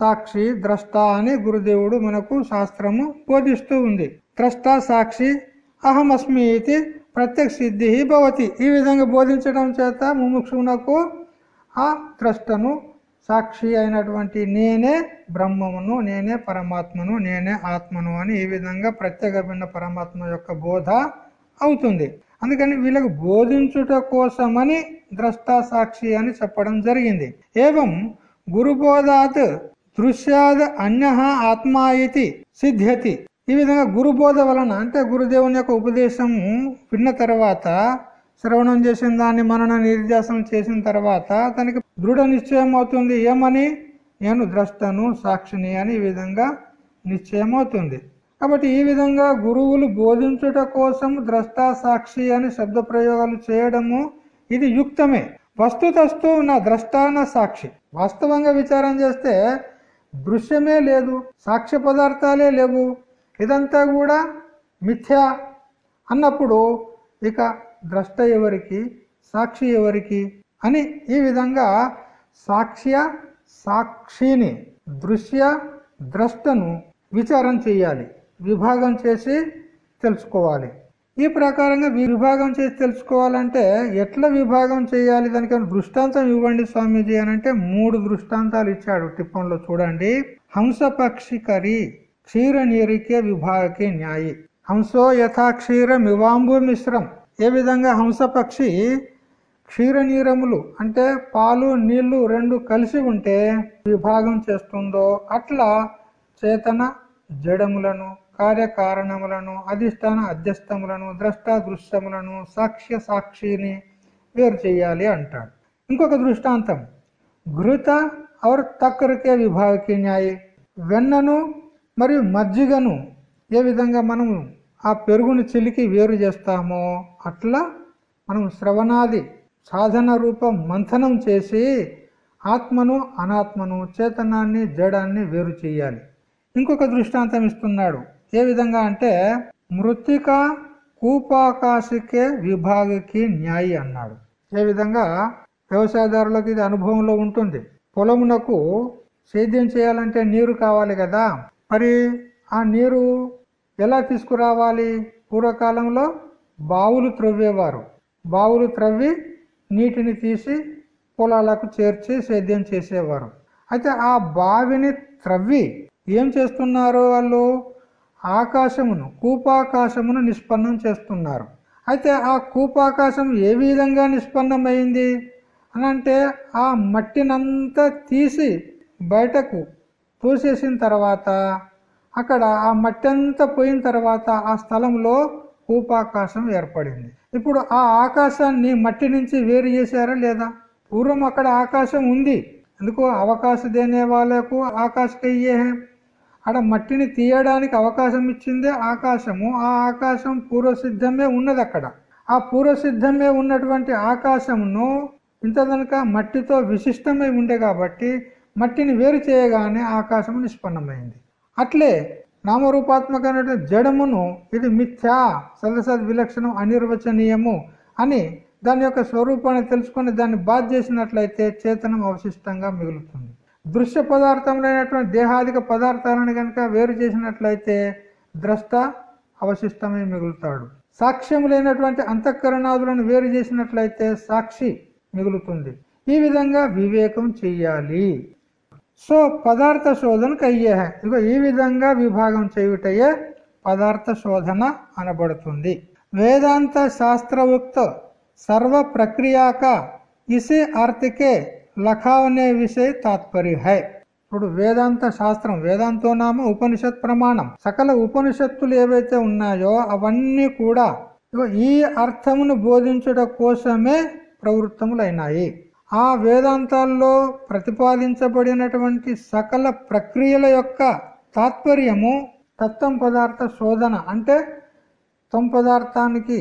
సాక్షి ద్రష్ట అని గురుదేవుడు మనకు శాస్త్రము బోధిస్తూ ఉంది. ద్రష్ట సాక్షి అహమస్మి ఇది ప్రత్యక్ష సిద్ధి భవతి. ఈ విధంగా బోధించడం చేత ముముక్షునకు ఆ ద్రష్టను సాక్షి అయినటువంటి నేనే బ్రహ్మమును నేనే పరమాత్మను నేనే ఆత్మను అని ఈ విధంగా ప్రత్యేకమైన పరమాత్మ యొక్క బోధ అవుతుంది. అందుకని వీళ్ళకు బోధించుట కోసమని ద్రష్ట సాక్షి అని చెప్పడం జరిగింది. ఏవం గురుబోధాత్ దృశ్యాద్ అన్య ఆత్మా ఇది సిద్ధ్యతి. ఈ విధంగా గురుబోధ వలన అంటే గురుదేవుని యొక్క ఉపదేశము విన్న తర్వాత శ్రవణం చేసిన దాన్ని మనన నిర్దేశం చేసిన తర్వాత అతనికి దృఢ నిశ్చయం అవుతుంది. ఏమని? నేను ద్రష్టను సాక్షిని అని ఈ విధంగా నిశ్చయం అవుతుంది. కాబట్టి ఈ విధంగా గురువులు బోధించుట కోసం ద్రష్ట సాక్షి అని శబ్ద ప్రయోగాలు చేయడము ఇది యుక్తమే. వస్తుతస్తు నా ద్రష్ట నా సాక్షి. వాస్తవంగా విచారం చేస్తే దృశ్యమే లేదు సాక్ష్య పదార్థాలే లేవు. ఇదంతా కూడా మిథ్యా అన్నప్పుడు ఇక ద్రష్ట ఎవరికి సాక్షి ఎవరికి అని ఈ విధంగా సాక్ష్య సాక్షిని దృశ్య ద్రష్టను విచారం చేయాలి. విభాగం చేసి తెలుసుకోవాలి. ఈ ప్రకారంగా విభాగం చేసి తెలుసుకోవాలంటే ఎట్లా విభాగం చేయాలి? దానికి దృష్టాంతం ఇవ్వండి స్వామీజీ అని అంటే మూడు దృష్టాంతాలు ఇచ్చాడు టిప్పంలో చూడండి. హంసపక్షి కరి క్షీర నీరికే విభాగకి న్యాయి. హంసో యథా క్షీరం ఇవాంబు మిశ్రం ఏ విధంగా హంసపక్షి క్షీరనీరములు అంటే పాలు నీళ్ళు రెండు కలిసి ఉంటే విభాగం చేస్తుందో అట్లా చేతన జడములను కార్యకారణములను అధిష్టాన అధ్యస్థములను ద్రష్ట దృశ్యములను సాక్ష్య సాక్షిని వేరు చేయాలి అంటాడు. ఇంకొక దృష్టాంతం ఘృత ఔర్ తక్కరికే విభాగకి న్యాయ. వెన్నను మరియు మజ్జిగను ఏ విధంగా మనము ఆ పెరుగుని చిలికి వేరు చేస్తామో అట్లా మనం శ్రవణాది సాధన రూపం మంథనం చేసి ఆత్మను అనాత్మను చేతనాన్ని జడాన్ని వేరు చేయాలి. ఇంకొక దృష్టాంతం ఇస్తున్నాడు. ఏ విధంగా అంటే మృతిక కూపాకాశికే విభాగకి న్యాయి అన్నాడు. ఏ విధంగా? వ్యవసాయదారులకు ఇది అనుభవంలో ఉంటుంది. పొలమునకు సేద్యం చేయాలంటే నీరు కావాలి కదా. మరి ఆ నీరు ఎలా తీసుకురావాలి? పూర్వకాలంలో బావులు త్రవ్వేవారు. బావులు త్రవ్వి నీటిని తీసి పొలాలకు చేర్చి సేద్యం చేసేవారు. అయితే ఆ బావిని త్రవ్వి ఏం చేస్తున్నారు వాళ్ళు? ఆకాశమును కూపాకాశమును నిష్పన్నం చేస్తున్నారు. అయితే ఆ కూపాకాశం ఏ విధంగా నిష్పన్నమైంది? అనంటే ఆ మట్టినంతా తీసి బయటకు తోసేసిన తర్వాత అక్కడ ఆ మట్టి అంతా పోయిన తర్వాత ఆ స్థలంలో ఊపాకాశం ఏర్పడింది. ఇప్పుడు ఆ ఆకాశాన్ని మట్టి నుంచి వేరు చేశారా లేదా? పూర్వం అక్కడ ఆకాశం ఉంది. ఎందుకు? అవకాశ దేనే వాళ్ళకు? ఆకాశకయ్యే ఆడ మట్టిని తీయడానికి అవకాశం ఇచ్చిందే ఆకాశము. ఆ ఆకాశం పూర్వసిద్ధమే ఉన్నది అక్కడ. ఆ పూర్వసిద్ధమే ఉన్నటువంటి ఆకాశమును ఇంత కనుక మట్టితో విశిష్టమై ఉండే కాబట్టి మట్టిని వేరు చేయగానే ఆకాశం నిష్పన్నమైంది. అట్లే నామరూపాత్మకమైన జడమును ఇది మిథ్యా సదసద్ విలక్షణం అనిర్వచనీయము అని దాని యొక్క స్వరూపాన్ని తెలుసుకొని దాన్ని బాధ చేసినట్లయితే చేతనం అవశిష్టంగా మిగులుతుంది. దృశ్య పదార్థములైనటువంటి దేహాదిక పదార్థాలను కనుక వేరు చేసినట్లయితే ద్రష్ట అవశిష్టమై మిగులుతాడు. సాక్ష్యములైనటువంటి అంతఃకరణాదులను వేరు చేసినట్లయితే సాక్షి మిగులుతుంది. ఈ విధంగా వివేకం చెయ్యాలి. సో పదార్థ శోధనకు అయ్యే ఇదిగో ఈ విధంగా విభాగం చేయుటయే పదార్థ శోధన అనబడుతుంది. వేదాంత శాస్త్రయుక్త సర్వ ప్రక్రియాక ఇసే అర్థకే లఖావనే విషయ తాత్పర్య హై. ఇప్పుడు వేదాంత శాస్త్రం వేదాంతో నామ ఉపనిషత్ ప్రమాణం సకల ఉపనిషత్తులు ఏవైతే ఉన్నాయో అవన్నీ కూడా ఈ అర్థమును బోధించుట కోసమే ప్రవృత్తములైనాయి. ఆ వేదాంతాల్లో ప్రతిపాదించబడినటువంటి సకల ప్రక్రియల యొక్క తాత్పర్యము తత్వం పదార్థ శోధన. అంటే త్వం పదార్థానికి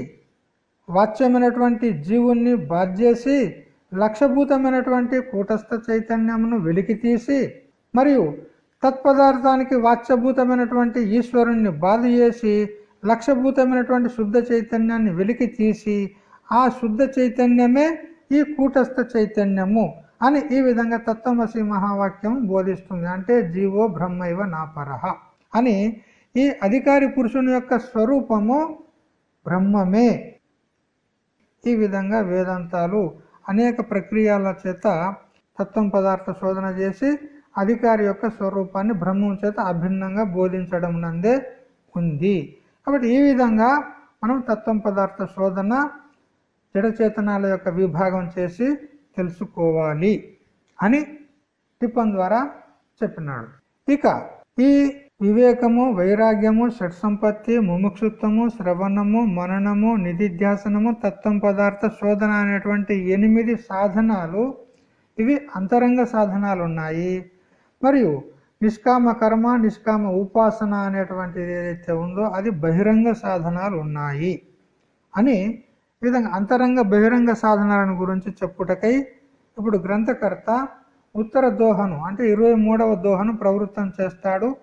వాచ్యమైనటువంటి జీవుణ్ణి బాధ్యేసి లక్ష్యభూతమైనటువంటి కూటస్థ చైతన్యమును వెలికి తీసి మరియు తత్పదార్థానికి వాచ్యభూతమైనటువంటి ఈశ్వరుణ్ణి బాధ చేసి లక్ష్యభూతమైనటువంటి శుద్ధ చైతన్యాన్ని వెలికి తీసి ఆ శుద్ధ చైతన్యమే ఈ కూటస్థ చైతన్యము అని ఈ విధంగా తత్వమసి మహావాక్యం బోధిస్తుంది. అంటే జీవో బ్రహ్మైవ నాపరహ అని ఈ అధికారి పురుషుని యొక్క స్వరూపము బ్రహ్మమే. ఈ విధంగా వేదాంతాలు అనేక ప్రక్రియల చేత తత్వం పదార్థ శోధన చేసి అధికారి యొక్క స్వరూపాన్ని బ్రహ్మం చేత అభిన్నంగా బోధించడం నందే ఉంది. కాబట్టి ఈ విధంగా మనం తత్వం పదార్థ శోధన జడచేతనాల యొక్క విభాగం చేసి తెలుసుకోవాలి అని టిప్పన్ ద్వారా చెప్పినాడు. ఇక ఈ వివేకము వైరాగ్యము షట్సంపత్తి ముముక్షుత్వము శ్రవణము మననము నిధిధ్యాసనము తత్వం పదార్థ శోధన అనేటువంటి ఎనిమిది సాధనాలు ఇవి అంతరంగ సాధనాలు ఉన్నాయి మరియు నిష్కామ కర్మ నిష్కామ ఉపాసన అనేటువంటిది ఏదైతే ఉందో అది బహిరంగ సాధనాలు ఉన్నాయి అని ఈ విధంగా అంతరంగ బహిరంగ సాధనాలను గురించి చెప్పుటకై ఇప్పుడు గ్రంథకర్త ఉత్తర దోహను అంటే ఇరవై మూడవ దోహను ప్రవృత్తం చేస్తాడు.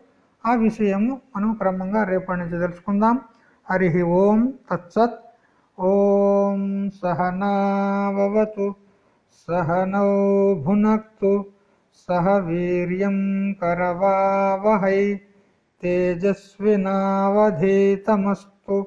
ఆ విషయము మనం క్రమంగా రేపటి నుంచి తెలుసుకుందాం. హరి ఓం తత్సత్. ఓం సహనావతు సహనౌ భునక్తు సహ వీర్యం కరవావహై తేజస్వినావధీతమస్తు.